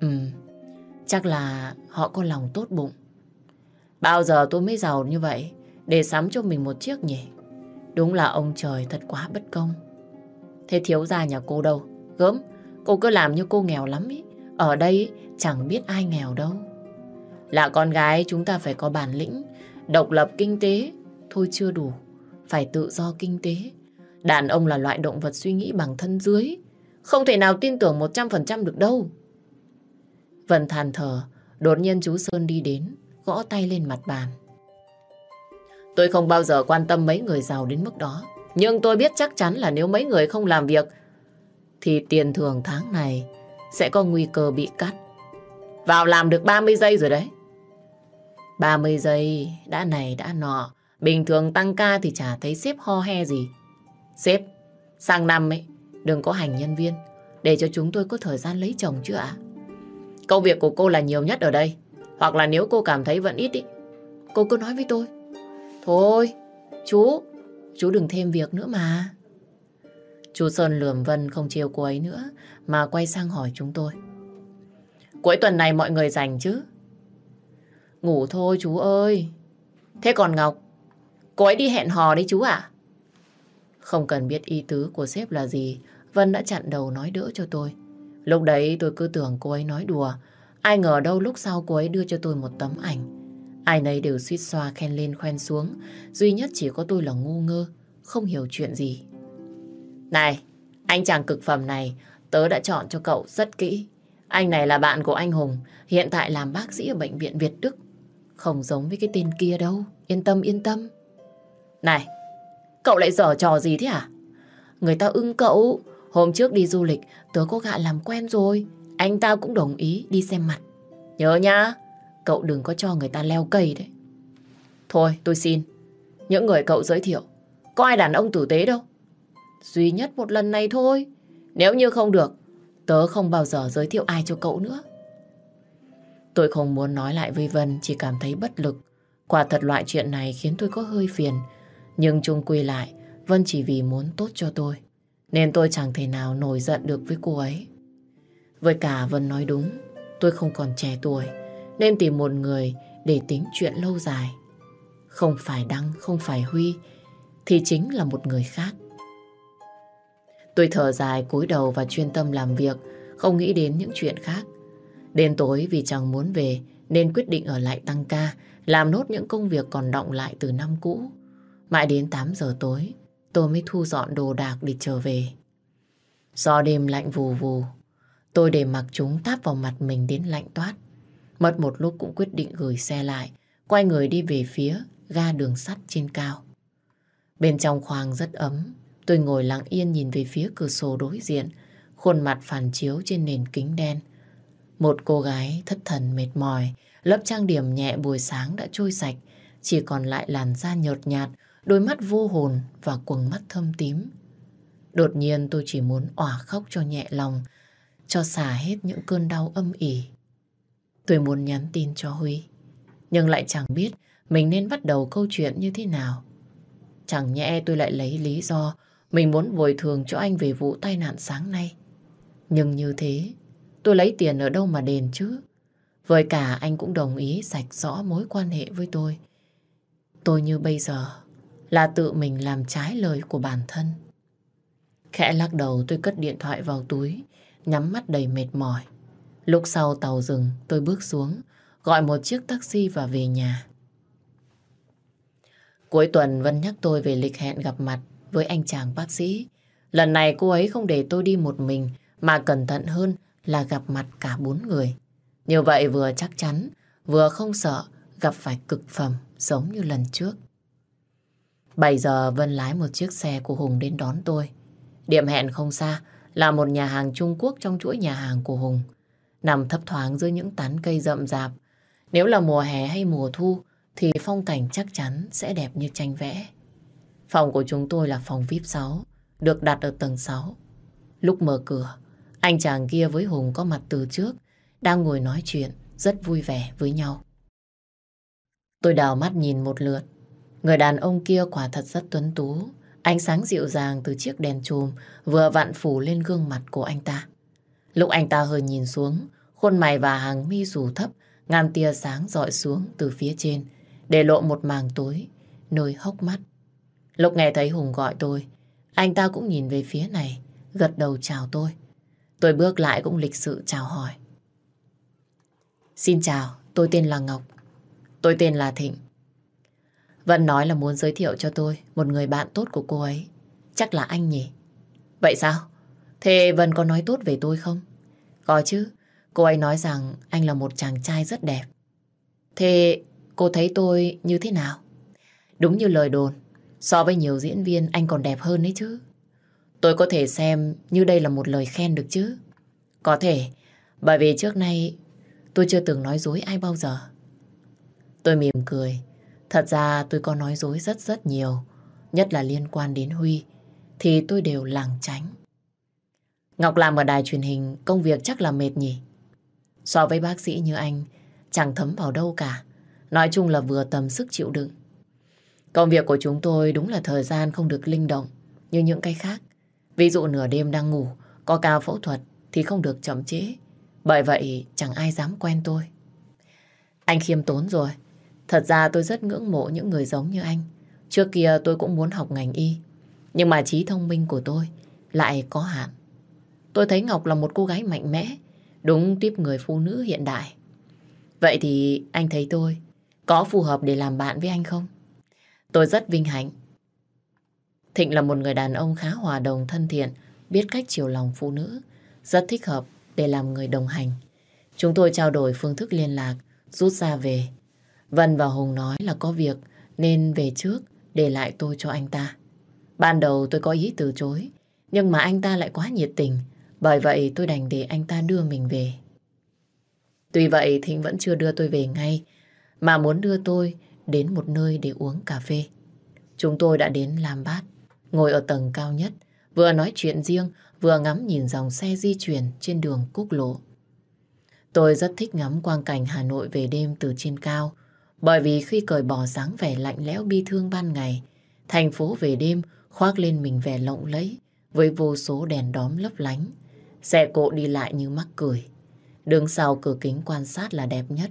A: Ừ, chắc là họ có lòng tốt bụng. Bao giờ tôi mới giàu như vậy, để sắm cho mình một chiếc nhỉ? Đúng là ông trời thật quá bất công. Thế thiếu gia nhà cô đâu? Gớm, cô cứ làm như cô nghèo lắm ý. Ở đây chẳng biết ai nghèo đâu. Là con gái chúng ta phải có bản lĩnh, độc lập kinh tế. Thôi chưa đủ, phải tự do kinh tế. Đàn ông là loại động vật suy nghĩ bằng thân dưới. Không thể nào tin tưởng 100% được đâu. Vân than thở, đột nhiên chú Sơn đi đến, gõ tay lên mặt bàn. Tôi không bao giờ quan tâm mấy người giàu đến mức đó. Nhưng tôi biết chắc chắn là nếu mấy người không làm việc thì tiền thưởng tháng này sẽ có nguy cơ bị cắt. Vào làm được 30 giây rồi đấy. 30 giây đã này đã nọ. Bình thường tăng ca thì chả thấy xếp ho he gì. Sếp, sang năm ấy, đừng có hành nhân viên để cho chúng tôi có thời gian lấy chồng chứ ạ. Công việc của cô là nhiều nhất ở đây. Hoặc là nếu cô cảm thấy vẫn ít ý, cô cứ nói với tôi. Thôi, chú, chú đừng thêm việc nữa mà. Chú Sơn lườm Vân không chiều cô ấy nữa, mà quay sang hỏi chúng tôi. Cuối tuần này mọi người rảnh chứ? Ngủ thôi chú ơi. Thế còn Ngọc, cô ấy đi hẹn hò đấy chú ạ. Không cần biết ý tứ của sếp là gì, Vân đã chặn đầu nói đỡ cho tôi. Lúc đấy tôi cứ tưởng cô ấy nói đùa, ai ngờ đâu lúc sau cô ấy đưa cho tôi một tấm ảnh. Ai nấy đều suýt xoa khen lên khoen xuống, duy nhất chỉ có tôi là ngu ngơ, không hiểu chuyện gì. Này, anh chàng cực phẩm này, tớ đã chọn cho cậu rất kỹ. Anh này là bạn của anh Hùng, hiện tại làm bác sĩ ở bệnh viện Việt Đức. Không giống với cái tên kia đâu, yên tâm yên tâm. Này, cậu lại dở trò gì thế à? Người ta ưng cậu, hôm trước đi du lịch, tớ có gạ làm quen rồi. Anh ta cũng đồng ý đi xem mặt. Nhớ nhá, Cậu đừng có cho người ta leo cây đấy. Thôi tôi xin. Những người cậu giới thiệu, có ai đàn ông tử tế đâu. Duy nhất một lần này thôi. Nếu như không được, tớ không bao giờ giới thiệu ai cho cậu nữa. Tôi không muốn nói lại với Vân, chỉ cảm thấy bất lực. Quả thật loại chuyện này khiến tôi có hơi phiền. Nhưng chung quy lại, Vân chỉ vì muốn tốt cho tôi. Nên tôi chẳng thể nào nổi giận được với cô ấy. Với cả Vân nói đúng, tôi không còn trẻ tuổi nên tìm một người để tính chuyện lâu dài. Không phải Đăng, không phải Huy, thì chính là một người khác. Tôi thở dài cúi đầu và chuyên tâm làm việc, không nghĩ đến những chuyện khác. Đến tối vì chẳng muốn về nên quyết định ở lại tăng ca, làm nốt những công việc còn động lại từ năm cũ. Mãi đến 8 giờ tối, tôi mới thu dọn đồ đạc để trở về. Do đêm lạnh vù vù, tôi để mặc chúng táp vào mặt mình đến lạnh toát. Mất một lúc cũng quyết định gửi xe lại, quay người đi về phía ga đường sắt trên cao. Bên trong khoang rất ấm, tôi ngồi lặng yên nhìn về phía cửa sổ đối diện, khuôn mặt phản chiếu trên nền kính đen. Một cô gái thất thần mệt mỏi, lớp trang điểm nhẹ buổi sáng đã trôi sạch, chỉ còn lại làn da nhợt nhạt, đôi mắt vô hồn và quầng mắt thâm tím. Đột nhiên tôi chỉ muốn òa khóc cho nhẹ lòng, cho xả hết những cơn đau âm ỉ. Tôi muốn nhắn tin cho Huy, nhưng lại chẳng biết mình nên bắt đầu câu chuyện như thế nào. Chẳng nhẽ tôi lại lấy lý do mình muốn bồi thường cho anh về vụ tai nạn sáng nay. Nhưng như thế, tôi lấy tiền ở đâu mà đền chứ? Với cả anh cũng đồng ý sạch rõ mối quan hệ với tôi. Tôi như bây giờ là tự mình làm trái lời của bản thân. Khẽ lắc đầu tôi cất điện thoại vào túi, nhắm mắt đầy mệt mỏi. Lúc sau tàu dừng, tôi bước xuống, gọi một chiếc taxi và về nhà. Cuối tuần Vân nhắc tôi về lịch hẹn gặp mặt với anh chàng bác sĩ. Lần này cô ấy không để tôi đi một mình, mà cẩn thận hơn là gặp mặt cả bốn người. Như vậy vừa chắc chắn, vừa không sợ gặp phải cực phẩm giống như lần trước. 7 giờ Vân lái một chiếc xe của Hùng đến đón tôi. Điểm hẹn không xa là một nhà hàng Trung Quốc trong chuỗi nhà hàng của Hùng. Nằm thấp thoáng dưới những tán cây rậm rạp. Nếu là mùa hè hay mùa thu thì phong cảnh chắc chắn sẽ đẹp như tranh vẽ. Phòng của chúng tôi là phòng VIP 6, được đặt ở tầng 6. Lúc mở cửa, anh chàng kia với Hùng có mặt từ trước, đang ngồi nói chuyện rất vui vẻ với nhau. Tôi đào mắt nhìn một lượt. Người đàn ông kia quả thật rất tuấn tú. Ánh sáng dịu dàng từ chiếc đèn chùm vừa vặn phủ lên gương mặt của anh ta. Lúc anh ta hơi nhìn xuống, khuôn mày và hàng mi rủ thấp, ngàn tia sáng dọi xuống từ phía trên, để lộ một màng tối, nơi hốc mắt. Lúc nghe thấy Hùng gọi tôi, anh ta cũng nhìn về phía này, gật đầu chào tôi. Tôi bước lại cũng lịch sự chào hỏi. Xin chào, tôi tên là Ngọc. Tôi tên là Thịnh. Vẫn nói là muốn giới thiệu cho tôi một người bạn tốt của cô ấy. Chắc là anh nhỉ? Vậy sao? Thế Vân có nói tốt về tôi không? Có chứ. Cô ấy nói rằng anh là một chàng trai rất đẹp. Thế cô thấy tôi như thế nào? Đúng như lời đồn, so với nhiều diễn viên anh còn đẹp hơn đấy chứ. Tôi có thể xem như đây là một lời khen được chứ. Có thể, bởi vì trước nay tôi chưa từng nói dối ai bao giờ. Tôi mỉm cười. Thật ra tôi có nói dối rất rất nhiều, nhất là liên quan đến Huy, thì tôi đều lảng tránh. Ngọc làm ở đài truyền hình, công việc chắc là mệt nhỉ? So với bác sĩ như anh, chẳng thấm vào đâu cả. Nói chung là vừa tầm sức chịu đựng. Công việc của chúng tôi đúng là thời gian không được linh động như những cái khác. Ví dụ nửa đêm đang ngủ, có ca phẫu thuật thì không được chậm chế. Bởi vậy chẳng ai dám quen tôi. Anh khiêm tốn rồi. Thật ra tôi rất ngưỡng mộ những người giống như anh. Trước kia tôi cũng muốn học ngành y. Nhưng mà trí thông minh của tôi lại có hạn. Tôi thấy Ngọc là một cô gái mạnh mẽ, đúng tiếp người phụ nữ hiện đại. Vậy thì anh thấy tôi có phù hợp để làm bạn với anh không? Tôi rất vinh hạnh. Thịnh là một người đàn ông khá hòa đồng thân thiện, biết cách chiều lòng phụ nữ, rất thích hợp để làm người đồng hành. Chúng tôi trao đổi phương thức liên lạc, rút ra về. Vân và Hùng nói là có việc nên về trước để lại tôi cho anh ta. Ban đầu tôi có ý từ chối, nhưng mà anh ta lại quá nhiệt tình, bởi vậy tôi đành để anh ta đưa mình về. Tuy vậy Thịnh vẫn chưa đưa tôi về ngay, mà muốn đưa tôi đến một nơi để uống cà phê. Chúng tôi đã đến làm bát, ngồi ở tầng cao nhất, vừa nói chuyện riêng, vừa ngắm nhìn dòng xe di chuyển trên đường quốc lộ. Tôi rất thích ngắm quang cảnh Hà Nội về đêm từ trên cao, bởi vì khi cởi bỏ dáng vẻ lạnh lẽo bi thương ban ngày, thành phố về đêm khoác lên mình vẻ lộng lẫy với vô số đèn đóm lấp lánh. Xe cộ đi lại như mắc cười. Đứng sau cửa kính quan sát là đẹp nhất.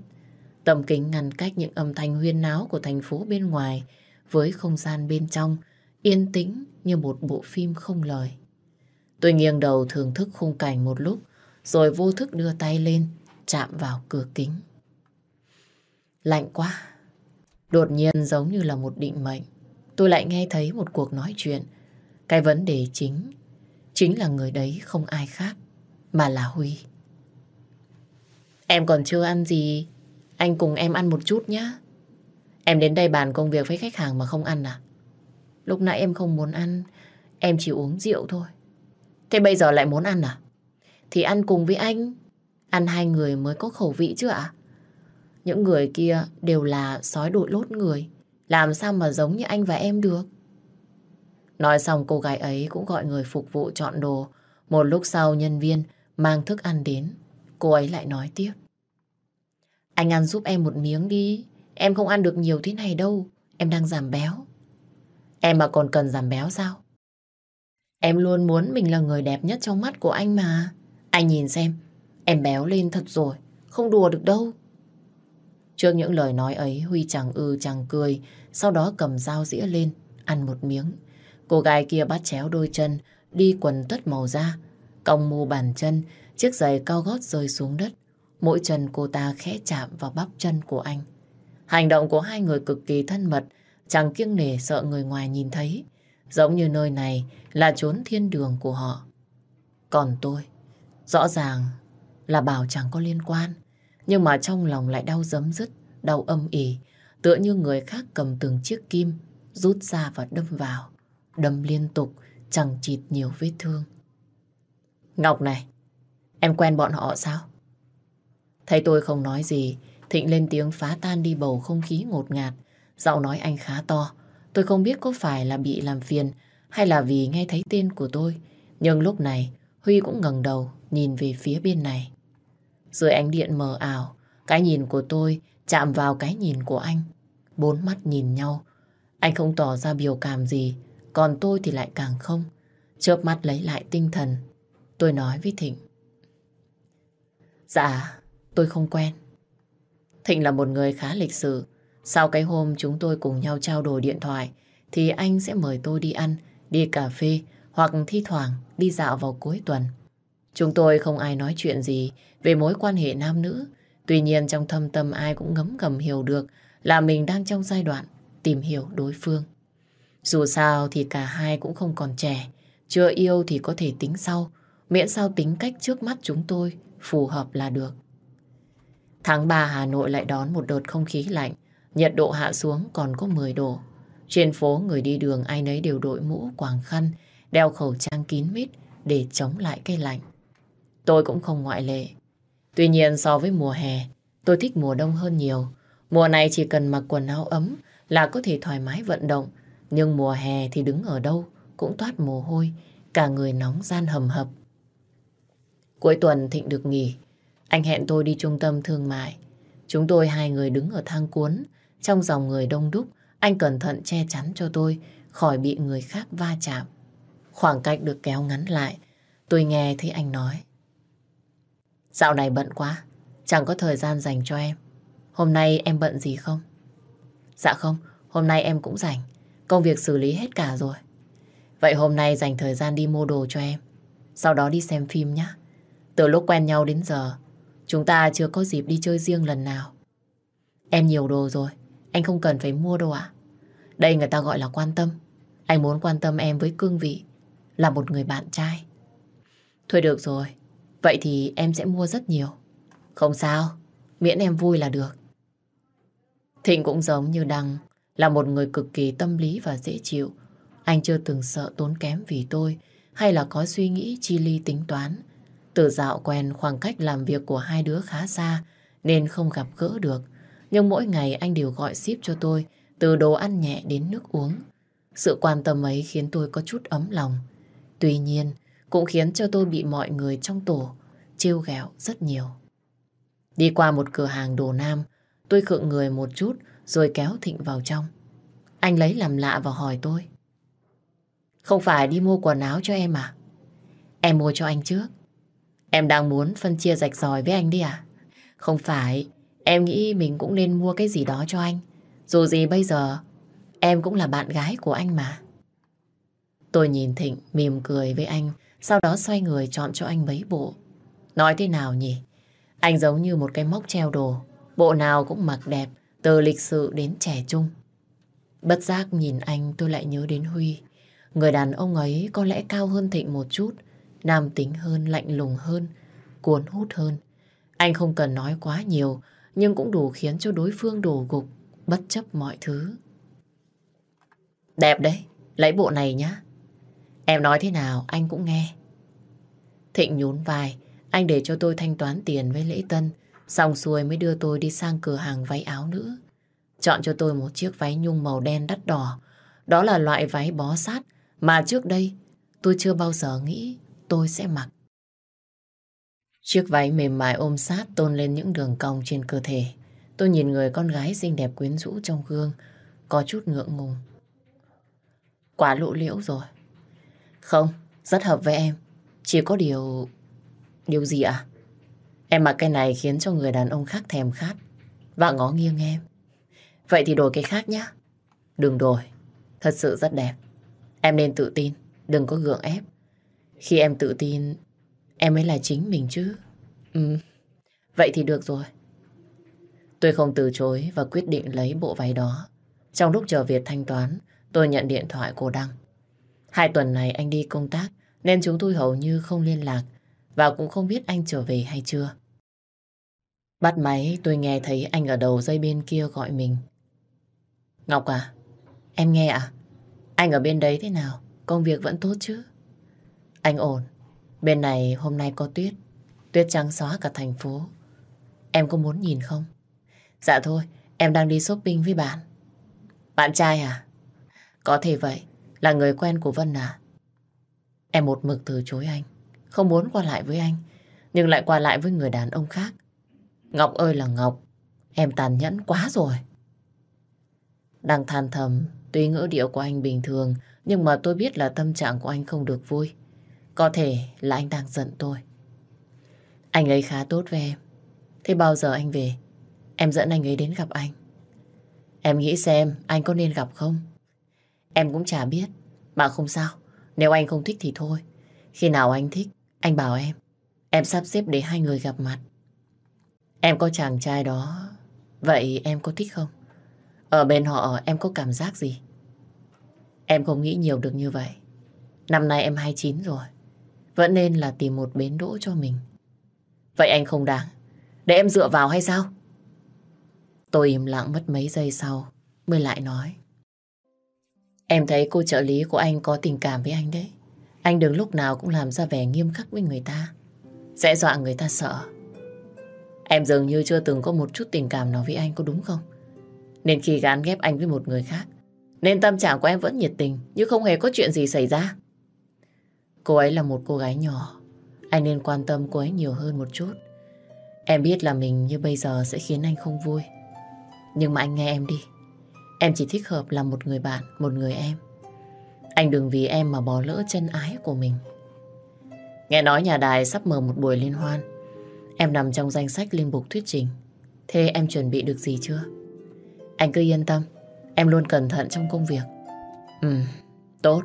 A: Tầm kính ngăn cách những âm thanh huyên náo của thành phố bên ngoài với không gian bên trong yên tĩnh như một bộ phim không lời. Tôi nghiêng đầu thưởng thức khung cảnh một lúc rồi vô thức đưa tay lên chạm vào cửa kính. Lạnh quá. Đột nhiên giống như là một định mệnh. Tôi lại nghe thấy một cuộc nói chuyện. Cái vấn đề chính, chính là người đấy không ai khác, mà là Huy. Em còn chưa ăn gì, anh cùng em ăn một chút nhé. Em đến đây bàn công việc với khách hàng mà không ăn à? Lúc nãy em không muốn ăn, em chỉ uống rượu thôi. Thế bây giờ lại muốn ăn à? Thì ăn cùng với anh. ăn hai người mới có khẩu vị chứ ạ? Những người kia đều là sói đội lốt người. Làm sao mà giống như anh và em được? Nói xong cô gái ấy cũng gọi người phục vụ chọn đồ. Một lúc sau nhân viên mang thức ăn đến. Cô ấy lại nói tiếp. Anh ăn giúp em một miếng đi. Em không ăn được nhiều thế này đâu. Em đang giảm béo. Em mà còn cần giảm béo sao? Em luôn muốn mình là người đẹp nhất trong mắt của anh mà. Anh nhìn xem, em béo lên thật rồi. Không đùa được đâu. Trước những lời nói ấy, Huy chẳng ư chẳng cười, sau đó cầm dao dĩa lên, ăn một miếng. Cô gái kia bắt chéo đôi chân, đi quần tất màu da, còng mù bàn chân, chiếc giày cao gót rơi xuống đất. Mỗi chân cô ta khẽ chạm vào bắp chân của anh. Hành động của hai người cực kỳ thân mật, chẳng kiêng nể sợ người ngoài nhìn thấy. Giống như nơi này là chốn thiên đường của họ. Còn tôi, rõ ràng là bảo chẳng có liên quan. Nhưng mà trong lòng lại đau giấm dứt, đau âm ỉ, tựa như người khác cầm từng chiếc kim, rút ra và đâm vào. Đâm liên tục, chẳng chịt nhiều vết thương. Ngọc này, em quen bọn họ sao? Thấy tôi không nói gì, Thịnh lên tiếng phá tan đi bầu không khí ngột ngạt. Giọng nói anh khá to. Tôi không biết có phải là bị làm phiền hay là vì nghe thấy tên của tôi. Nhưng lúc này, Huy cũng ngẩng đầu nhìn về phía bên này. Dưới ánh điện mờ ảo, cái nhìn của tôi chạm vào cái nhìn của anh. Bốn mắt nhìn nhau. Anh không tỏ ra biểu cảm gì, còn tôi thì lại càng không. Chớp mắt lấy lại tinh thần. Tôi nói với Thịnh. Dạ, tôi không quen. Thịnh là một người khá lịch sự. Sau cái hôm chúng tôi cùng nhau trao đổi điện thoại, thì anh sẽ mời tôi đi ăn, đi cà phê, hoặc thi thoảng đi dạo vào cuối tuần. Chúng tôi không ai nói chuyện gì về mối quan hệ nam nữ. Tuy nhiên trong thâm tâm ai cũng ngấm ngầm hiểu được là mình đang trong giai đoạn tìm hiểu đối phương. Dù sao thì cả hai cũng không còn trẻ. Chưa yêu thì có thể tính sau. Miễn sao tính cách trước mắt chúng tôi phù hợp là được. Tháng 3 Hà Nội lại đón một đợt không khí lạnh. Nhiệt độ hạ xuống còn có 10 độ. Trên phố người đi đường ai nấy đều đội mũ, quàng khăn, đeo khẩu trang kín mít để chống lại cái lạnh. Tôi cũng không ngoại lệ. Tuy nhiên so với mùa hè, tôi thích mùa đông hơn nhiều. Mùa này chỉ cần mặc quần áo ấm là có thể thoải mái vận động. Nhưng mùa hè thì đứng ở đâu cũng toát mồ hôi, cả người nóng gian hầm hập. Cuối tuần Thịnh được nghỉ. Anh hẹn tôi đi trung tâm thương mại. Chúng tôi hai người đứng ở thang cuốn. Trong dòng người đông đúc, anh cẩn thận che chắn cho tôi khỏi bị người khác va chạm. Khoảng cách được kéo ngắn lại, tôi nghe thấy anh nói. Dạo này bận quá, chẳng có thời gian dành cho em. Hôm nay em bận gì không? Dạ không, hôm nay em cũng rảnh. Công việc xử lý hết cả rồi. Vậy hôm nay dành thời gian đi mua đồ cho em. Sau đó đi xem phim nhé. Từ lúc quen nhau đến giờ, chúng ta chưa có dịp đi chơi riêng lần nào. Em nhiều đồ rồi, anh không cần phải mua đâu ạ. Đây người ta gọi là quan tâm. Anh muốn quan tâm em với cương vị là một người bạn trai. Thôi được rồi, vậy thì em sẽ mua rất nhiều. Không sao, miễn em vui là được. Thịnh cũng giống như Đăng, là một người cực kỳ tâm lý và dễ chịu. Anh chưa từng sợ tốn kém vì tôi, hay là có suy nghĩ chi ly tính toán. Từ dạo quen khoảng cách làm việc của hai đứa khá xa, nên không gặp gỡ được. Nhưng mỗi ngày anh đều gọi ship cho tôi, từ đồ ăn nhẹ đến nước uống. Sự quan tâm ấy khiến tôi có chút ấm lòng. Tuy nhiên, cũng khiến cho tôi bị mọi người trong tổ trêu ghẹo rất nhiều. Đi qua một cửa hàng đồ nam, tôi khựng người một chút rồi kéo Thịnh vào trong. Anh lấy làm lạ và hỏi tôi. Không phải đi mua quần áo cho em à? Em mua cho anh trước. Em đang muốn phân chia rạch ròi với anh đi à? Không phải, em nghĩ mình cũng nên mua cái gì đó cho anh. Dù gì bây giờ, em cũng là bạn gái của anh mà. Tôi nhìn Thịnh mỉm cười với anh, sau đó xoay người chọn cho anh mấy bộ. Nói thế nào nhỉ? Anh giống như một cái móc treo đồ, bộ nào cũng mặc đẹp, từ lịch sự đến trẻ trung. Bất giác nhìn anh tôi lại nhớ đến Huy. Người đàn ông ấy có lẽ cao hơn Thịnh một chút, nam tính hơn, lạnh lùng hơn, cuốn hút hơn. Anh không cần nói quá nhiều, nhưng cũng đủ khiến cho đối phương đổ gục, bất chấp mọi thứ. Đẹp đấy, lấy bộ này nhá. Em nói thế nào anh cũng nghe. Thịnh nhún vai, anh để cho tôi thanh toán tiền với lễ tân, xong xuôi mới đưa tôi đi sang cửa hàng váy áo nữ. Chọn cho tôi một chiếc váy nhung màu đen đắt đỏ. Đó là loại váy bó sát mà trước đây tôi chưa bao giờ nghĩ tôi sẽ mặc. Chiếc váy mềm mại ôm sát tôn lên những đường cong trên cơ thể. Tôi nhìn người con gái xinh đẹp quyến rũ trong gương, có chút ngượng ngùng. Quá lộ liễu rồi. Không, rất hợp với em. Chỉ có điều... Điều gì ạ? À? Em mặc cái này khiến cho người đàn ông khác thèm khát và ngó nghiêng em. Vậy thì đổi cái khác nhé. Đừng đổi. Thật sự rất đẹp. Em nên tự tin, đừng có gượng ép. Khi em tự tin, em mới là chính mình chứ. Ừ, vậy thì được rồi. Tôi không từ chối và quyết định lấy bộ váy đó. Trong lúc chờ Việt thanh toán, tôi nhận điện thoại của Đăng. Hai tuần này anh đi công tác nên chúng tôi hầu như không liên lạc và cũng không biết anh trở về hay chưa. Bắt máy tôi nghe thấy anh ở đầu dây bên kia gọi mình. Ngọc à, em nghe à? Anh ở bên đấy thế nào? Công việc vẫn tốt chứ? Anh ổn. Bên này hôm nay có tuyết. Tuyết trắng xóa cả thành phố. Em có muốn nhìn không? Dạ thôi, em đang đi shopping với bạn. Bạn trai à? Có thể vậy, là người quen của Vân à? Em một mực từ chối anh, không muốn qua lại với anh, nhưng lại qua lại với người đàn ông khác. Ngọc ơi là Ngọc, em tàn nhẫn quá rồi. Đang than thầm, tuy ngữ điệu của anh bình thường, nhưng mà tôi biết là tâm trạng của anh không được vui. Có thể là anh đang giận tôi. Anh ấy khá tốt với em. Thế bao giờ anh về? Em dẫn anh ấy đến gặp anh. Em nghĩ xem anh có nên gặp không? Em cũng chả biết. Mà không sao. Nếu anh không thích thì thôi. Khi nào anh thích, anh bảo em. Em sắp xếp để hai người gặp mặt. Em có chàng trai đó. Vậy em có thích không? Ở bên họ em có cảm giác gì? Em không nghĩ nhiều được như vậy. Năm nay em 29 rồi. Vẫn nên là tìm một bến đỗ cho mình. Vậy anh không đáng. Để em dựa vào hay sao? Tôi im lặng mất mấy giây sau mới lại nói. Em thấy cô trợ lý của anh có tình cảm với anh đấy. Anh đừng lúc nào cũng làm ra vẻ nghiêm khắc với người ta. Sẽ dọa người ta sợ. Em dường như chưa từng có một chút tình cảm nào với anh có đúng không? Nên khi gán ghép anh với một người khác, nên tâm trạng của em vẫn nhiệt tình, nhưng không hề có chuyện gì xảy ra. Cô ấy là một cô gái nhỏ, anh nên quan tâm cô ấy nhiều hơn một chút. Em biết là mình như bây giờ sẽ khiến anh không vui. Nhưng mà anh nghe em đi. Em chỉ thích hợp là một người bạn, một người em. Anh đừng vì em mà bỏ lỡ chân ái của mình. Nghe nói nhà đài sắp mở một buổi liên hoan. Em nằm trong danh sách liên mục thuyết trình. Thế em chuẩn bị được gì chưa? Anh cứ yên tâm. Em luôn cẩn thận trong công việc. Ừ, tốt.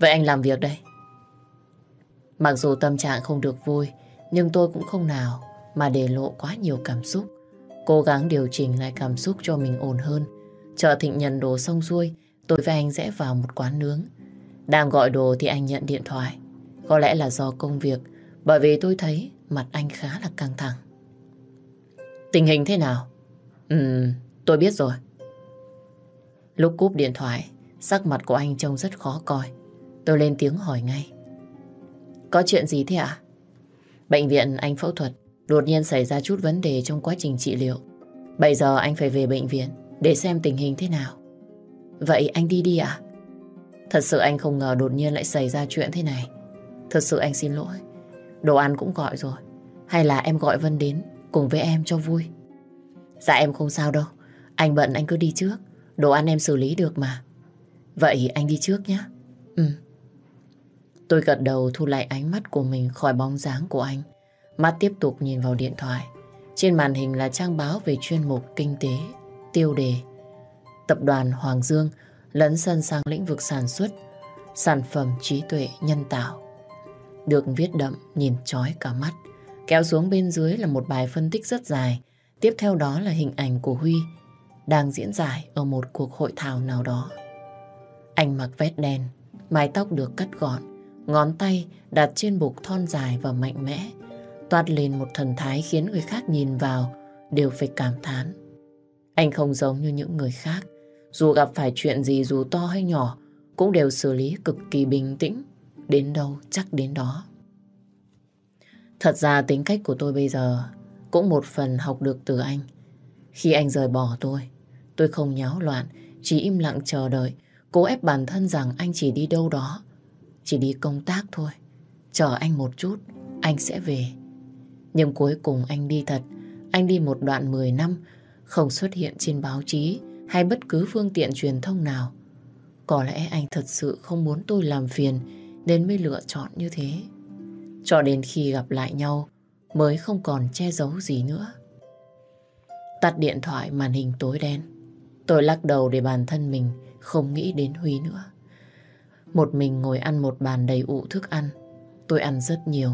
A: Vậy anh làm việc đây. Mặc dù tâm trạng không được vui, nhưng tôi cũng không nào mà để lộ quá nhiều cảm xúc. Cố gắng điều chỉnh lại cảm xúc cho mình ổn hơn. Chờ thịnh nhận đồ xong xuôi, tôi với anh rẽ vào một quán nướng. Đang gọi đồ thì anh nhận điện thoại. Có lẽ là do công việc, bởi vì tôi thấy mặt anh khá là căng thẳng. Tình hình thế nào? Ừ, tôi biết rồi. Lúc cúp điện thoại, sắc mặt của anh trông rất khó coi. Tôi lên tiếng hỏi ngay. Có chuyện gì thế ạ? Bệnh viện anh phẫu thuật, đột nhiên xảy ra chút vấn đề trong quá trình trị liệu. Bây giờ anh phải về bệnh viện để xem tình hình thế nào. Vậy anh đi đi ạ? Thật sự anh không ngờ đột nhiên lại xảy ra chuyện thế này. Thật sự anh xin lỗi. Đồ ăn cũng gọi rồi. Hay là em gọi Vân đến cùng với em cho vui? Dạ em không sao đâu. Anh bận anh cứ đi trước. Đồ ăn em xử lý được mà. Vậy anh đi trước nhé. Ừ. Tôi gật đầu thu lại ánh mắt của mình khỏi bóng dáng của anh. Mắt tiếp tục nhìn vào điện thoại. Trên màn hình là trang báo về chuyên mục kinh tế, tiêu đề. Tập đoàn Hoàng Dương lấn sân sang lĩnh vực sản xuất, sản phẩm trí tuệ nhân tạo. Được viết đậm, nhìn chói cả mắt. Kéo xuống bên dưới là một bài phân tích rất dài. Tiếp theo đó là hình ảnh của Huy đang diễn giải ở một cuộc hội thảo nào đó. Anh mặc vest đen, mái tóc được cắt gọn, ngón tay đặt trên bục thon dài và mạnh mẽ, toát lên một thần thái khiến người khác nhìn vào đều phải cảm thán. Anh không giống như những người khác, dù gặp phải chuyện gì dù to hay nhỏ, cũng đều xử lý cực kỳ bình tĩnh, đến đâu chắc đến đó. Thật ra tính cách của tôi bây giờ cũng một phần học được từ anh. Khi anh rời bỏ tôi, tôi không nháo loạn, chỉ im lặng chờ đợi, cố ép bản thân rằng anh chỉ đi đâu đó, chỉ đi công tác thôi. Chờ anh một chút, anh sẽ về. Nhưng cuối cùng anh đi thật, anh đi một đoạn 10 năm, không xuất hiện trên báo chí hay bất cứ phương tiện truyền thông nào. Có lẽ anh thật sự không muốn tôi làm phiền nên mới lựa chọn như thế. Cho đến khi gặp lại nhau mới không còn che giấu gì nữa. Tắt điện thoại màn hình tối đen. Tôi lắc đầu để bản thân mình không nghĩ đến Huy nữa. Một mình ngồi ăn một bàn đầy ụ thức ăn. Tôi ăn rất nhiều.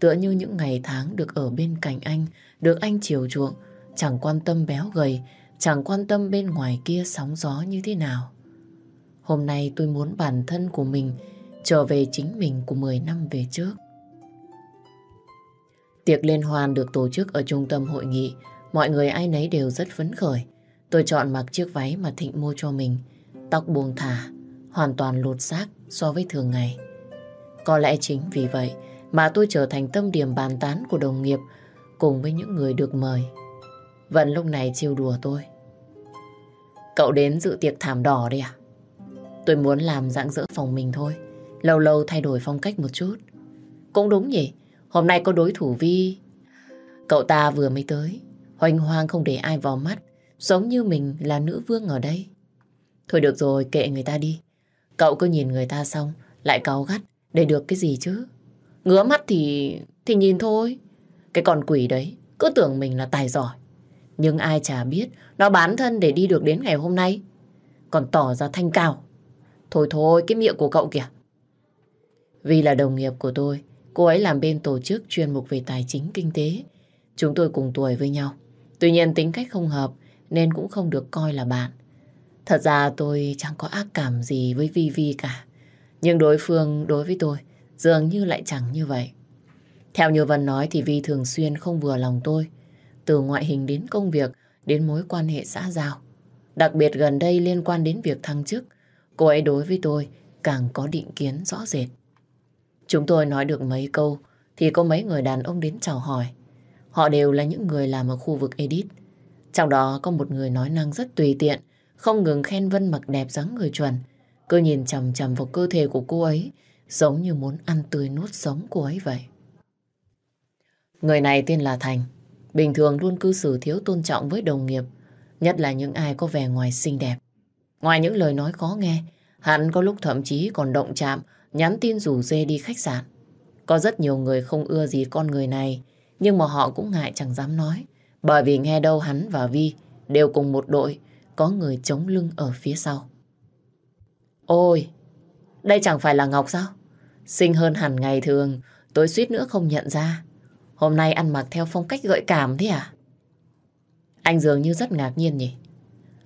A: Tựa như những ngày tháng được ở bên cạnh anh, được anh chiều chuộng, chẳng quan tâm béo gầy, chẳng quan tâm bên ngoài kia sóng gió như thế nào. Hôm nay tôi muốn bản thân của mình trở về chính mình của 10 năm về trước. Tiệc liên hoan được tổ chức ở trung tâm hội nghị, mọi người ai nấy đều rất phấn khởi. Tôi chọn mặc chiếc váy mà Thịnh mua cho mình, tóc buông thả, hoàn toàn lột xác so với thường ngày. Có lẽ chính vì vậy mà tôi trở thành tâm điểm bàn tán của đồng nghiệp cùng với những người được mời. Vẫn lúc này chiêu đùa tôi. Cậu đến dự tiệc thảm đỏ đi à? Tôi muốn làm dạng dỡ phòng mình thôi. Lâu lâu thay đổi phong cách một chút. Cũng đúng nhỉ. Hôm nay có đối thủ Vi. Cậu ta vừa mới tới. Hoành hoang không để ai vào mắt. Giống như mình là nữ vương ở đây. Thôi được rồi, kệ người ta đi. Cậu cứ nhìn người ta xong, lại cáu gắt, để được cái gì chứ? Ngứa mắt thì... thì nhìn thôi. Cái con quỷ đấy, cứ tưởng mình là tài giỏi. Nhưng ai chả biết, nó bán thân để đi được đến ngày hôm nay. Còn tỏ ra thanh cao. Thôi thôi, cái miệng của cậu kìa. Vì là đồng nghiệp của tôi, cô ấy làm bên tổ chức chuyên mục về tài chính kinh tế. Chúng tôi cùng tuổi với nhau. Tuy nhiên tính cách không hợp nên cũng không được coi là bạn. Thật ra tôi chẳng có ác cảm gì với Vi Vi cả. Nhưng đối phương đối với tôi dường như lại chẳng như vậy. Theo như Vân nói thì Vi thường xuyên không vừa lòng tôi. Từ ngoại hình đến công việc, đến mối quan hệ xã giao. Đặc biệt gần đây liên quan đến việc thăng chức, cô ấy đối với tôi càng có định kiến rõ rệt. Chúng tôi nói được mấy câu thì có mấy người đàn ông đến chào hỏi. Họ đều là những người làm ở khu vực edit. Trong đó có một người nói năng rất tùy tiện, không ngừng khen Vân mặc đẹp dáng người chuẩn. Cứ nhìn chầm chầm vào cơ thể của cô ấy, giống như muốn ăn tươi nuốt sống cô ấy vậy. Người này tên là Thành. Bình thường luôn cư xử thiếu tôn trọng với đồng nghiệp, nhất là những ai có vẻ ngoài xinh đẹp. Ngoài những lời nói khó nghe, hắn có lúc thậm chí còn động chạm, nhắn tin rủ dê đi khách sạn. Có rất nhiều người không ưa gì con người này, nhưng mà họ cũng ngại chẳng dám nói. Bởi vì nghe đâu hắn và Vi đều cùng một đội, có người chống lưng ở phía sau. Ôi, đây chẳng phải là Ngọc sao? Xinh hơn hẳn ngày thường, tôi suýt nữa không nhận ra. Hôm nay ăn mặc theo phong cách gợi cảm thế à? Anh dường như rất ngạc nhiên nhỉ?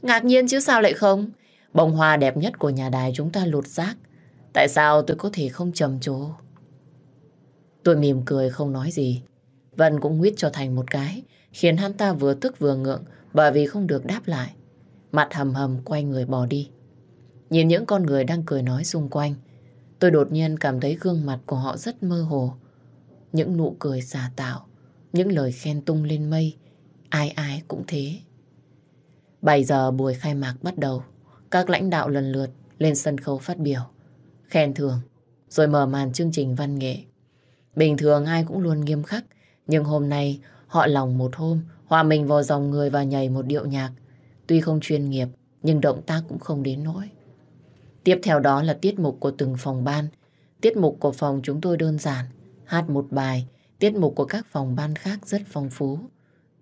A: Ngạc nhiên chứ sao lại không? Bông hoa đẹp nhất của nhà đài chúng ta lột xác. Tại sao tôi có thể không trầm trồ? Tôi mỉm cười không nói gì. Vân cũng nguyết cho Thành một cái, khiến hắn ta vừa tức vừa ngượng bởi vì không được đáp lại. Mặt hầm hầm quay người bỏ đi. Nhìn những con người đang cười nói xung quanh, tôi đột nhiên cảm thấy gương mặt của họ rất mơ hồ. Những nụ cười giả tạo, những lời khen tung lên mây, ai ai cũng thế. 7 giờ buổi khai mạc bắt đầu, các lãnh đạo lần lượt lên sân khấu phát biểu, khen thưởng, rồi mở màn chương trình văn nghệ. Bình thường ai cũng luôn nghiêm khắc, nhưng hôm nay họ lòng một hôm, hòa mình vào dòng người và nhảy một điệu nhạc. Tuy không chuyên nghiệp, nhưng động tác cũng không đến nỗi. Tiếp theo đó là tiết mục của từng phòng ban. Tiết mục của phòng chúng tôi đơn giản, hát một bài. Tiết mục của các phòng ban khác rất phong phú.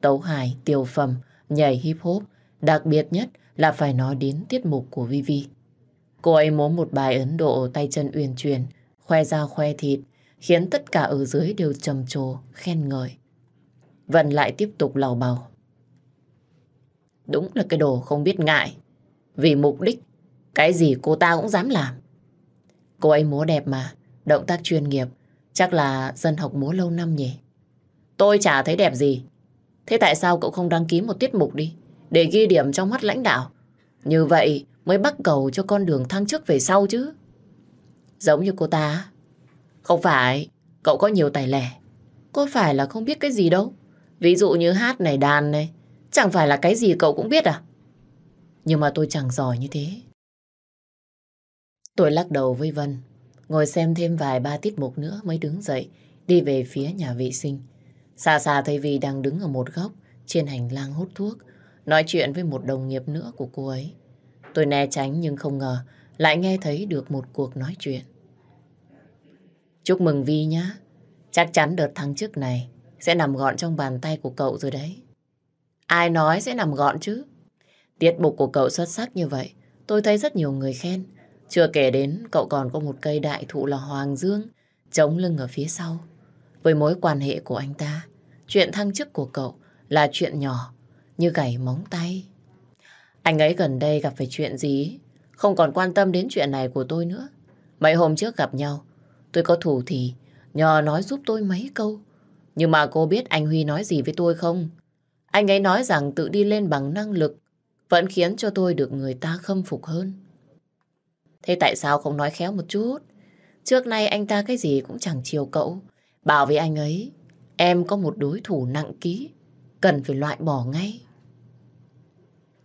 A: Tấu hài, tiểu phẩm, nhảy hip hop. Đặc biệt nhất là phải nói đến tiết mục của Vivi. Cô ấy múa một bài Ấn Độ tay chân uyển chuyển, khoe ra khoe thịt, khiến tất cả ở dưới đều trầm trồ, khen ngợi. Vân lại tiếp tục lào bào. Đúng là cái đồ không biết ngại. Vì mục đích, cái gì cô ta cũng dám làm. Cô ấy múa đẹp mà, động tác chuyên nghiệp, chắc là dân học múa lâu năm nhỉ. Tôi chả thấy đẹp gì. Thế tại sao cậu không đăng ký một tiết mục đi, để ghi điểm trong mắt lãnh đạo? Như vậy mới bắt cầu cho con đường thăng chức về sau chứ. Giống như cô ta. Không phải, cậu có nhiều tài lẻ. có phải là không biết cái gì đâu. Ví dụ như hát này, đàn này, chẳng phải là cái gì cậu cũng biết à? Nhưng mà tôi chẳng giỏi như thế. Tôi lắc đầu với Vân, ngồi xem thêm vài ba tiết mục nữa mới đứng dậy, đi về phía nhà vệ sinh. Xa xa thấy Vi đang đứng ở một góc, trên hành lang hút thuốc, nói chuyện với một đồng nghiệp nữa của cô ấy. Tôi né tránh nhưng không ngờ lại nghe thấy được một cuộc nói chuyện. Chúc mừng Vi nhá. Chắc chắn đợt thăng chức này sẽ nằm gọn trong bàn tay của cậu rồi đấy. Ai nói sẽ nằm gọn chứ? Tiết mục của cậu xuất sắc như vậy, tôi thấy rất nhiều người khen. Chưa kể đến cậu còn có một cây đại thụ là Hoàng Dương chống lưng ở phía sau. Với mối quan hệ của anh ta, chuyện thăng chức của cậu là chuyện nhỏ như gảy móng tay. Anh ấy gần đây gặp phải chuyện gì không còn quan tâm đến chuyện này của tôi nữa. Mấy hôm trước gặp nhau, tôi có thủ thì nhờ nói giúp tôi mấy câu. Nhưng mà cô biết anh Huy nói gì với tôi không? Anh ấy nói rằng tự đi lên bằng năng lực vẫn khiến cho tôi được người ta khâm phục hơn. Thế tại sao không nói khéo một chút? Trước nay anh ta cái gì cũng chẳng chiều cậu. Bảo với anh ấy, em có một đối thủ nặng ký, cần phải loại bỏ ngay.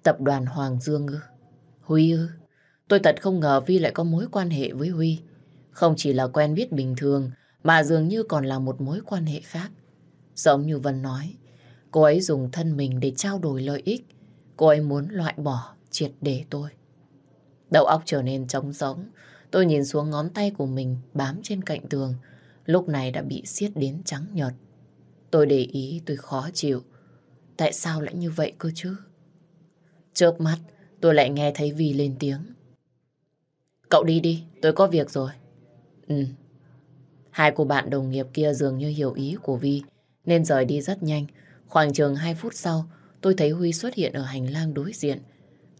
A: Tập đoàn Hoàng Dương ư? Huy ư? Tôi thật không ngờ Vi lại có mối quan hệ với Huy. Không chỉ là quen biết bình thường, mà dường như còn là một mối quan hệ khác. Giống như Vân nói, cô ấy dùng thân mình để trao đổi lợi ích. Cô ấy muốn loại bỏ, triệt để tôi. Đầu óc trở nên trống rỗng. Tôi nhìn xuống ngón tay của mình bám trên cạnh tường. Lúc này đã bị siết đến trắng nhợt. Tôi để ý tôi khó chịu. Tại sao lại như vậy cơ chứ? Chớp mắt, tôi lại nghe thấy Vi lên tiếng. Cậu đi đi, tôi có việc rồi. Ừ. Hai cô bạn đồng nghiệp kia dường như hiểu ý của Vi, nên rời đi rất nhanh. Khoảng chừng 2 phút sau, tôi thấy Huy xuất hiện ở hành lang đối diện.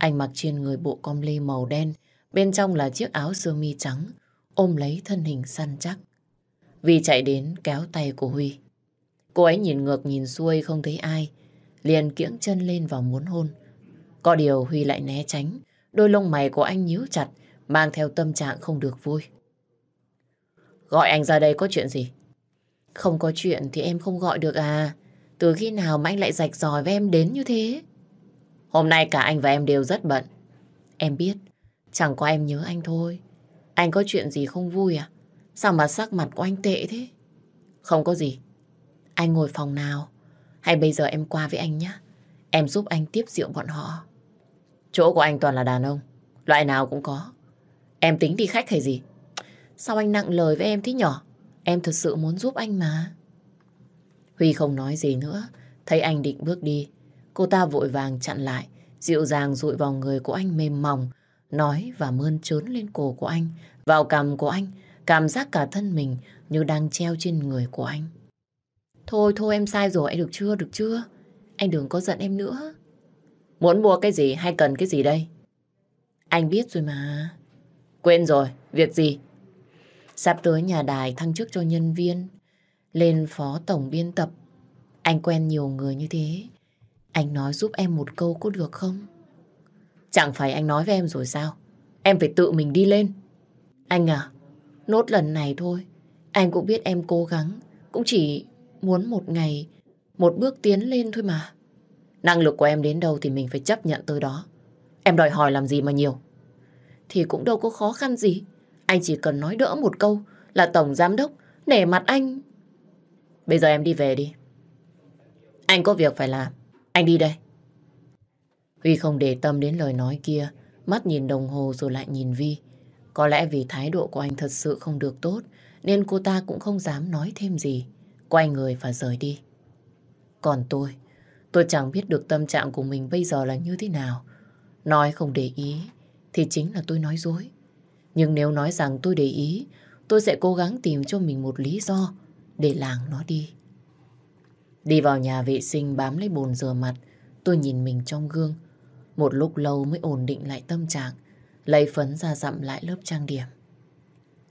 A: Anh mặc trên người bộ com lê màu đen, bên trong là chiếc áo sơ mi trắng, ôm lấy thân hình săn chắc. Vi chạy đến kéo tay của Huy. Cô ấy nhìn ngược nhìn xuôi không thấy ai, liền kiễng chân lên vào muốn hôn. Có điều Huy lại né tránh, đôi lông mày của anh nhíu chặt, mang theo tâm trạng không được vui. Gọi anh ra đây có chuyện gì? Không có chuyện thì em không gọi được à. Từ khi nào mà anh lại rạch ròi với em đến như thế? Hôm nay cả anh và em đều rất bận. Em biết, chẳng có em nhớ anh thôi. Anh có chuyện gì không vui à? Sao mà sắc mặt của anh tệ thế? Không có gì. Anh ngồi phòng nào? Hay bây giờ em qua với anh nhé? Em giúp anh tiếp rượu bọn họ. Chỗ của anh toàn là đàn ông. Loại nào cũng có. Em tính đi khách hay gì? Sao anh nặng lời với em thế nhỏ? Em thật sự muốn giúp anh mà. Huy không nói gì nữa. Thấy anh định bước đi. Cô ta vội vàng chặn lại. Dịu dàng dụi vào người của anh mềm mỏng. Nói và mơn trớn lên cổ của anh. Vào cằm của anh. Cảm giác cả thân mình như đang treo trên người của anh. Thôi thôi em sai rồi, anh được chưa, được chưa? Anh đừng có giận em nữa. Muốn mua cái gì hay cần cái gì đây? Anh biết rồi mà. Quên rồi, việc gì? Sắp tới nhà đài thăng chức cho nhân viên, lên phó tổng biên tập. Anh quen nhiều người như thế. Anh nói giúp em một câu có được không? Chẳng phải anh nói với em rồi sao? Em phải tự mình đi lên. Anh à, nốt lần này thôi. Anh cũng biết em cố gắng. Cũng chỉ muốn một ngày, một bước tiến lên thôi mà. Năng lực của em đến đâu thì mình phải chấp nhận tới đó. Em đòi hỏi làm gì mà nhiều thì cũng đâu có khó khăn gì. Anh chỉ cần nói đỡ một câu là tổng giám đốc nể mặt anh. Bây giờ em đi về đi. Anh có việc phải làm. Anh đi đây. Huy không để tâm đến lời nói kia, mắt nhìn đồng hồ rồi lại nhìn Vi. Có lẽ vì thái độ của anh thật sự không được tốt, nên cô ta cũng không dám nói thêm gì. Quay người và rời đi. Còn tôi, tôi chẳng biết được tâm trạng của mình bây giờ là như thế nào. Nói không để ý, thì chính là tôi nói dối. Nhưng nếu nói rằng tôi để ý, tôi sẽ cố gắng tìm cho mình một lý do để làng nó đi. Đi vào nhà vệ sinh bám lấy bồn rửa mặt, tôi nhìn mình trong gương. Một lúc lâu mới ổn định lại tâm trạng, lấy phấn ra dặm lại lớp trang điểm.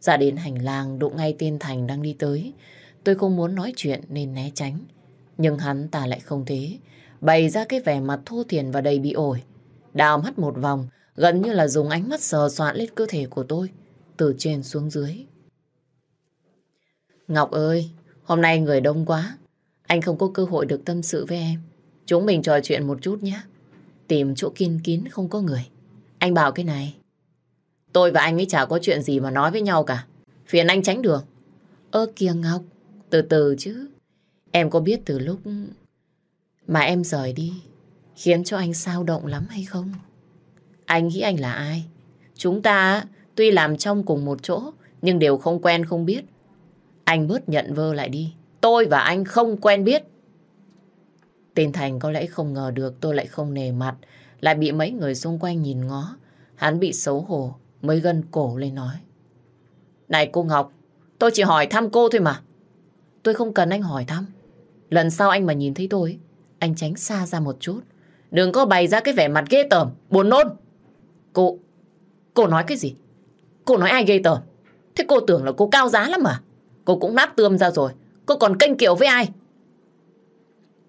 A: Ra đến hành lang đụng ngay tên Thành đang đi tới. Tôi không muốn nói chuyện nên né tránh. Nhưng hắn ta lại không thế. Bày ra cái vẻ mặt thô thiền và đầy bị ổi. Đào mắt một vòng gần như là dùng ánh mắt sờ soạn lên cơ thể của tôi, từ trên xuống dưới. Ngọc ơi, Hôm nay người đông quá, anh không có cơ hội được tâm sự với em. Chúng mình trò chuyện một chút nhé. Tìm chỗ kiên kín không có người. Anh bảo cái này. Tôi và anh ấy chả có chuyện gì mà nói với nhau cả. Phiền anh tránh đường. Ơ kìa Ngọc, từ từ chứ. Em có biết từ lúc mà em rời đi khiến cho anh sao động lắm hay không? Anh nghĩ anh là ai? Chúng ta tuy làm trong cùng một chỗ nhưng đều không quen không biết. Anh bớt nhận vơ lại đi. Tôi và anh không quen biết. Tên Thành có lẽ không ngờ được tôi lại không nề mặt, lại bị mấy người xung quanh nhìn ngó. Hắn bị xấu hổ, mới gân cổ lên nói. Này cô Ngọc, tôi chỉ hỏi thăm cô thôi mà. Tôi không cần anh hỏi thăm. Lần sau anh mà nhìn thấy tôi, anh tránh xa ra một chút. Đừng có bày ra cái vẻ mặt ghê tởm, buồn nôn. Cô, cô nói cái gì? Cô nói ai ghê tởm? Thế cô tưởng là cô cao giá lắm mà. Cô cũng nát tươm ra rồi. Cô còn kênh kiểu với ai?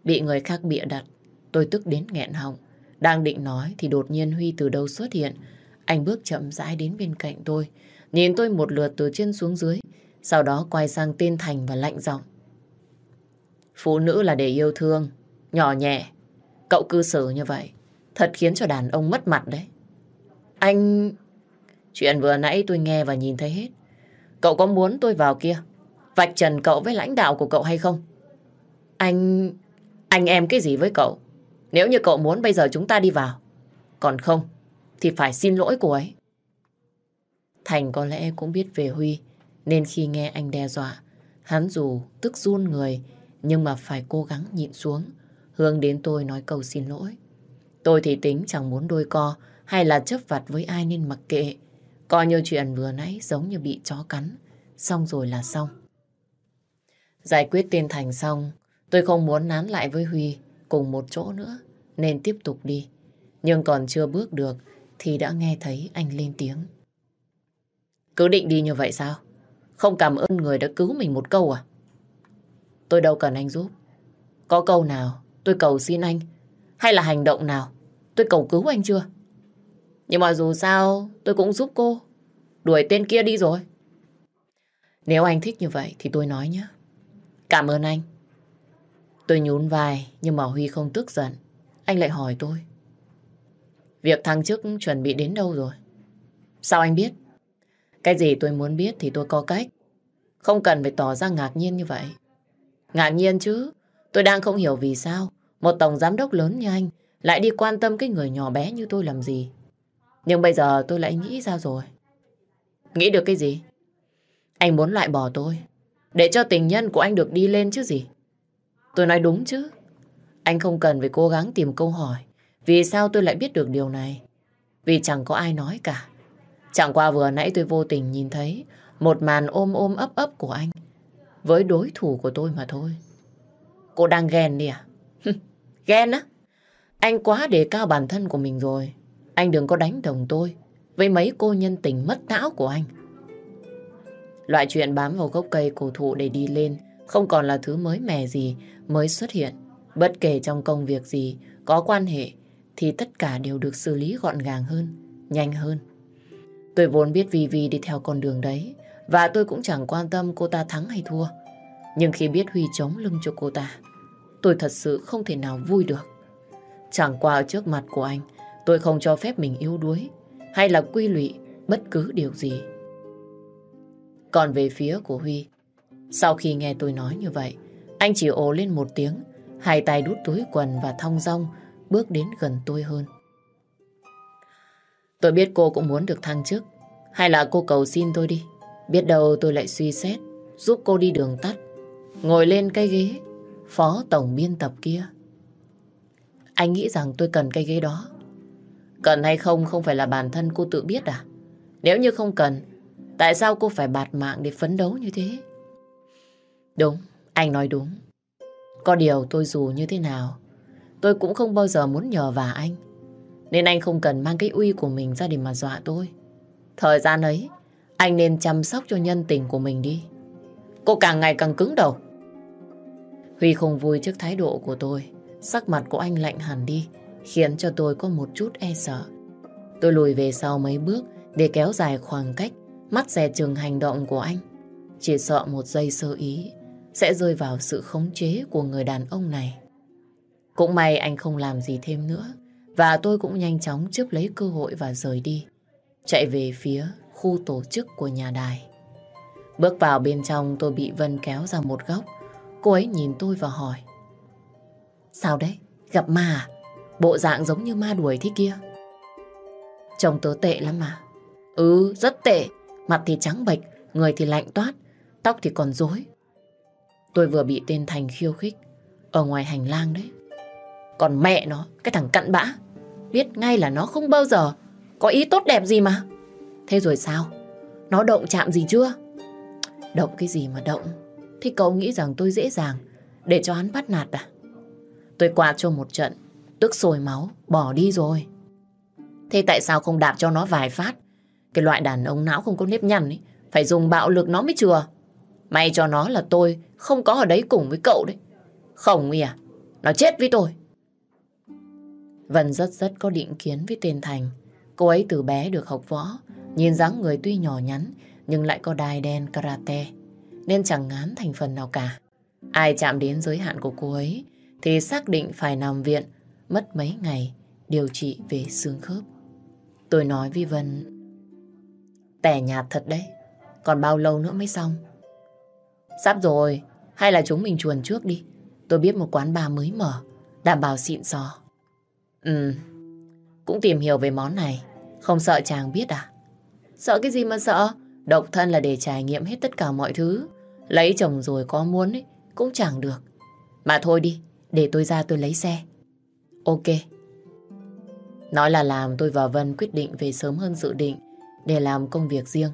A: Bị người khác bịa đặt, tôi tức đến nghẹn họng. Đang định nói thì đột nhiên Huy từ đâu xuất hiện. Anh bước chậm rãi đến bên cạnh tôi, nhìn tôi một lượt từ trên xuống dưới, sau đó quay sang tên Thành và lạnh giọng. Phụ nữ là để yêu thương, nhỏ nhẹ. Cậu cư xử như vậy, thật khiến cho đàn ông mất mặt đấy. Anh... Chuyện vừa nãy tôi nghe và nhìn thấy hết. Cậu có muốn tôi vào kia, vạch trần cậu với lãnh đạo của cậu hay không? Anh... Anh em cái gì với cậu? Nếu như cậu muốn bây giờ chúng ta đi vào. Còn không, thì phải xin lỗi cô ấy. Thành có lẽ cũng biết về Huy, nên khi nghe anh đe dọa, hắn dù tức run người, nhưng mà phải cố gắng nhịn xuống, hướng đến tôi nói câu xin lỗi. Tôi thì tính chẳng muốn đôi co hay là chấp vặt với ai nên mặc kệ. Coi như chuyện vừa nãy giống như bị chó cắn, xong rồi là xong. Giải quyết tên Thành xong, tôi không muốn nán lại với Huy cùng một chỗ nữa, nên tiếp tục đi. Nhưng còn chưa bước được thì đã nghe thấy anh lên tiếng. Cứ định đi như vậy sao? Không cảm ơn người đã cứu mình một câu à? Tôi đâu cần anh giúp. Có câu nào tôi cầu xin anh hay là hành động nào tôi cầu cứu anh chưa? Nhưng mà dù sao tôi cũng giúp cô đuổi tên kia đi rồi. Nếu anh thích như vậy thì tôi nói nhé. Cảm ơn anh. Tôi nhún vai, nhưng mà Huy không tức giận. Anh lại hỏi tôi. Việc thăng chức chuẩn bị đến đâu rồi? Sao anh biết? Cái gì tôi muốn biết thì tôi có cách. Không cần phải tỏ ra ngạc nhiên như vậy. Ngạc nhiên chứ. Tôi đang không hiểu vì sao một tổng giám đốc lớn như anh lại đi quan tâm cái người nhỏ bé như tôi làm gì. Nhưng bây giờ tôi lại nghĩ ra rồi. Nghĩ được cái gì? Anh muốn loại bỏ tôi. Để cho tình nhân của anh được đi lên chứ gì. Tôi nói đúng chứ. Anh không cần phải cố gắng tìm câu hỏi. Vì sao tôi lại biết được điều này? Vì chẳng có ai nói cả. Chẳng qua vừa nãy tôi vô tình nhìn thấy một màn ôm ôm ấp ấp của anh với đối thủ của tôi mà thôi. Cô đang ghen đi à? ghen á? Anh quá đề cao bản thân của mình rồi. Anh đừng có đánh đồng tôi với mấy cô nhân tình mất não của anh. Loại chuyện bám vào gốc cây cổ thụ để đi lên không còn là thứ mới mẻ gì mới xuất hiện. Bất kể trong công việc gì có quan hệ thì tất cả đều được xử lý gọn gàng hơn, nhanh hơn. Tôi vốn biết Vivi đi theo con đường đấy và tôi cũng chẳng quan tâm cô ta thắng hay thua. Nhưng khi biết Huy chống lưng cho cô ta, tôi thật sự không thể nào vui được. Chẳng qua ở trước mặt của anh, tôi không cho phép mình yếu đuối hay là quy lụy bất cứ điều gì. Còn về phía của Huy, sau khi nghe tôi nói như vậy, anh chỉ ồ lên một tiếng, hai tay đút túi quần và thong dong bước đến gần tôi hơn. Tôi biết cô cũng muốn được thăng chức, hay là cô cầu xin tôi đi. Biết đâu tôi lại suy xét, giúp cô đi đường tắt, ngồi lên cái ghế, phó tổng biên tập kia. Anh nghĩ rằng tôi cần cái ghế đó. Cần hay không không phải là bản thân cô tự biết à? Nếu như không cần, tại sao cô phải bạt mạng để phấn đấu như thế? Đúng, anh nói đúng. Có điều tôi dù như thế nào, tôi cũng không bao giờ muốn nhờ vả anh. Nên anh không cần mang cái uy của mình ra để mà dọa tôi. Thời gian ấy, anh nên chăm sóc cho nhân tình của mình đi. Cô càng ngày càng cứng đầu. Huy không vui trước thái độ của tôi. Sắc mặt của anh lạnh hẳn đi, khiến cho tôi có một chút e sợ. Tôi lùi về sau mấy bước để kéo dài khoảng cách, mắt dè chừng hành động của anh. Chỉ sợ một giây sơ ý, sẽ rơi vào sự khống chế của người đàn ông này. Cũng may anh không làm gì thêm nữa và tôi cũng nhanh chóng chớp lấy cơ hội và rời đi, chạy về phía khu tổ chức của nhà đài. Bước vào bên trong tôi bị Vân kéo ra một góc. Cô ấy nhìn tôi và hỏi. Sao đấy? Gặp ma à? Bộ dạng giống như ma đuổi thế kia. Chồng tớ tệ lắm mà. Ừ, rất tệ. Mặt thì trắng bệch, người thì lạnh toát, tóc thì còn rối. Tôi vừa bị tên Thành khiêu khích ở ngoài hành lang đấy. Còn mẹ nó, cái thằng cặn bã, biết ngay là nó không bao giờ có ý tốt đẹp gì mà. Thế rồi sao? Nó động chạm gì chưa? Động cái gì mà động? Thì cậu nghĩ rằng tôi dễ dàng để cho hắn bắt nạt à? Tôi quạt cho một trận, tức sôi máu, bỏ đi rồi. Thế tại sao không đạp cho nó vài phát? Cái loại đàn ông não không có nếp nhăn ấy, phải dùng bạo lực nó mới chừa. May cho nó là tôi không có ở đấy cùng với cậu đấy. Không nguy à, nó chết với tôi. Vân rất rất có định kiến với tên Thành. Cô ấy từ bé được học võ, nhìn dáng người tuy nhỏ nhắn nhưng lại có đai đen karate, nên chẳng ngán thành phần nào cả. Ai chạm đến giới hạn của cô ấy thì xác định phải nằm viện mất mấy ngày điều trị về xương khớp. Tôi nói với Vân, tẻ nhạt thật đấy, còn bao lâu nữa mới xong? Sắp rồi, hay là chúng mình chuồn trước đi. Tôi biết một quán bar mới mở, đảm bảo xịn sò. Ừ, cũng tìm hiểu về món này, không sợ chàng biết à? Sợ cái gì mà sợ? Độc thân là để trải nghiệm hết tất cả mọi thứ. Lấy chồng rồi có muốn ấy, cũng chẳng được. Mà thôi đi, để tôi ra tôi lấy xe. Ok. Nói là làm tôi và Vân quyết định về sớm hơn dự định để làm công việc riêng.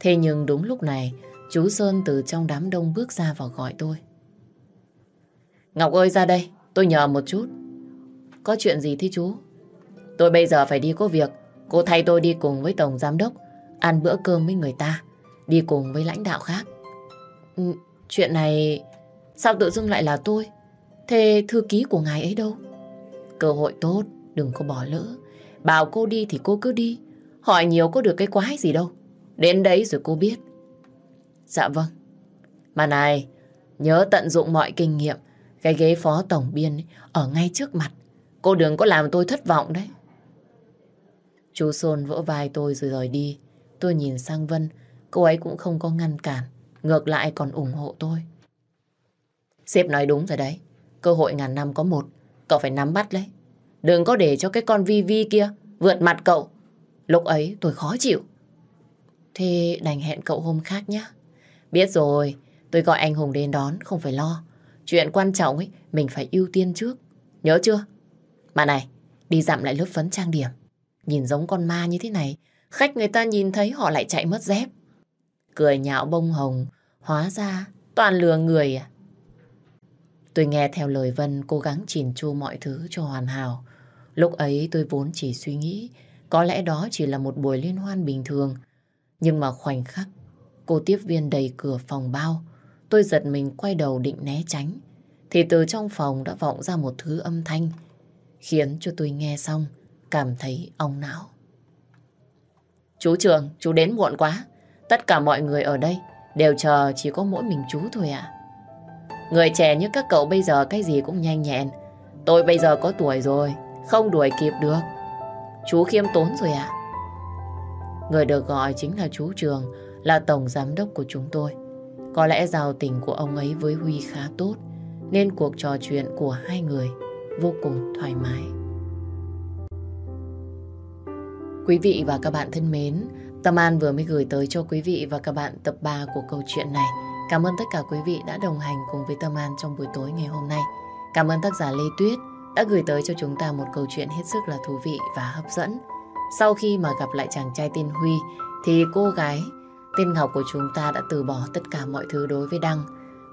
A: Thế nhưng đúng lúc này, chú Sơn từ trong đám đông bước ra và gọi tôi. Ngọc ơi ra đây, tôi nhờ một chút. Có chuyện gì thế chú? Tôi bây giờ phải đi có việc. Cô thay tôi đi cùng với Tổng Giám Đốc ăn bữa cơm với người ta, đi cùng với lãnh đạo khác. Ừ, chuyện này sao tự dưng lại là tôi? Thế thư ký của ngài ấy đâu? Cơ hội tốt, đừng có bỏ lỡ. Bảo cô đi thì cô cứ đi. Hỏi nhiều có được cái quái gì đâu. Đến đấy rồi cô biết. Dạ vâng. Mà này, nhớ tận dụng mọi kinh nghiệm. Cái ghế phó tổng biên ấy, ở ngay trước mặt. Cô đừng có làm tôi thất vọng đấy. Chú Sôn vỗ vai tôi rồi rời đi. Tôi nhìn sang Vân, cô ấy cũng không có ngăn cản, ngược lại còn ủng hộ tôi. Sếp nói đúng rồi đấy, cơ hội ngàn năm có một, cậu phải nắm bắt đấy. Đừng có để cho cái con Vi Vi kia vượt mặt cậu. Lúc ấy tôi khó chịu. Thế đành hẹn cậu hôm khác nhé. Biết rồi, tôi gọi anh Hùng đến đón, không phải lo. Chuyện quan trọng ấy, mình phải ưu tiên trước. Nhớ chưa? Mà này, đi dặm lại lớp phấn trang điểm. Nhìn giống con ma như thế này, Khách người ta nhìn thấy họ lại chạy mất dép. Cười nhạo bông hồng, hóa ra toàn lừa người à. Tôi nghe theo lời Vân cố gắng chỉn chu mọi thứ cho hoàn hảo. Lúc ấy tôi vốn chỉ suy nghĩ có lẽ đó chỉ là một buổi liên hoan bình thường. Nhưng mà khoảnh khắc cô tiếp viên đầy cửa phòng bao tôi giật mình quay đầu định né tránh. Thì từ trong phòng đã vọng ra một thứ âm thanh khiến cho tôi nghe xong cảm thấy ong não. Chú Trường, chú đến muộn quá. Tất cả mọi người ở đây đều chờ chỉ có mỗi mình chú thôi à. Người trẻ như các cậu bây giờ cái gì cũng nhanh nhẹn. Tôi bây giờ có tuổi rồi, không đuổi kịp được. Chú khiêm tốn rồi à? Người được gọi chính là chú Trường, là tổng giám đốc của chúng tôi. Có lẽ giao tình của ông ấy với Huy khá tốt, nên cuộc trò chuyện của hai người vô cùng thoải mái. Quý vị và các bạn thân mến, Tâm An vừa mới gửi tới cho quý vị và các bạn tập 3 của câu chuyện này. Cảm ơn tất cả quý vị đã đồng hành cùng với Tâm An trong buổi tối ngày hôm nay. Cảm ơn tác giả Lê Tuyết đã gửi tới cho chúng ta một câu chuyện hết sức là thú vị và hấp dẫn. Sau khi mà gặp lại chàng trai tên Huy, thì cô gái tên Ngọc của chúng ta đã từ bỏ tất cả mọi thứ đối với Đăng.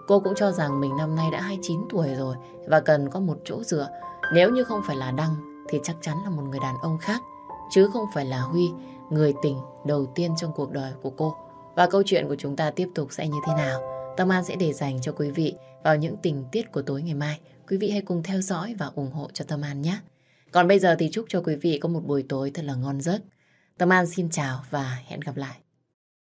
A: Cô cũng cho rằng mình năm nay đã 29 tuổi rồi và cần có một chỗ dựa. Nếu như không phải là Đăng thì chắc chắn là một người đàn ông khác chứ không phải là Huy, người tình đầu tiên trong cuộc đời của cô. Và câu chuyện của chúng ta tiếp tục sẽ như thế nào? Tâm An sẽ để dành cho quý vị vào những tình tiết của tối ngày mai. Quý vị hãy cùng theo dõi và ủng hộ cho Tâm An nhé. Còn bây giờ thì chúc cho quý vị có một buổi tối thật là ngon giấc. Tâm An xin chào và hẹn gặp lại.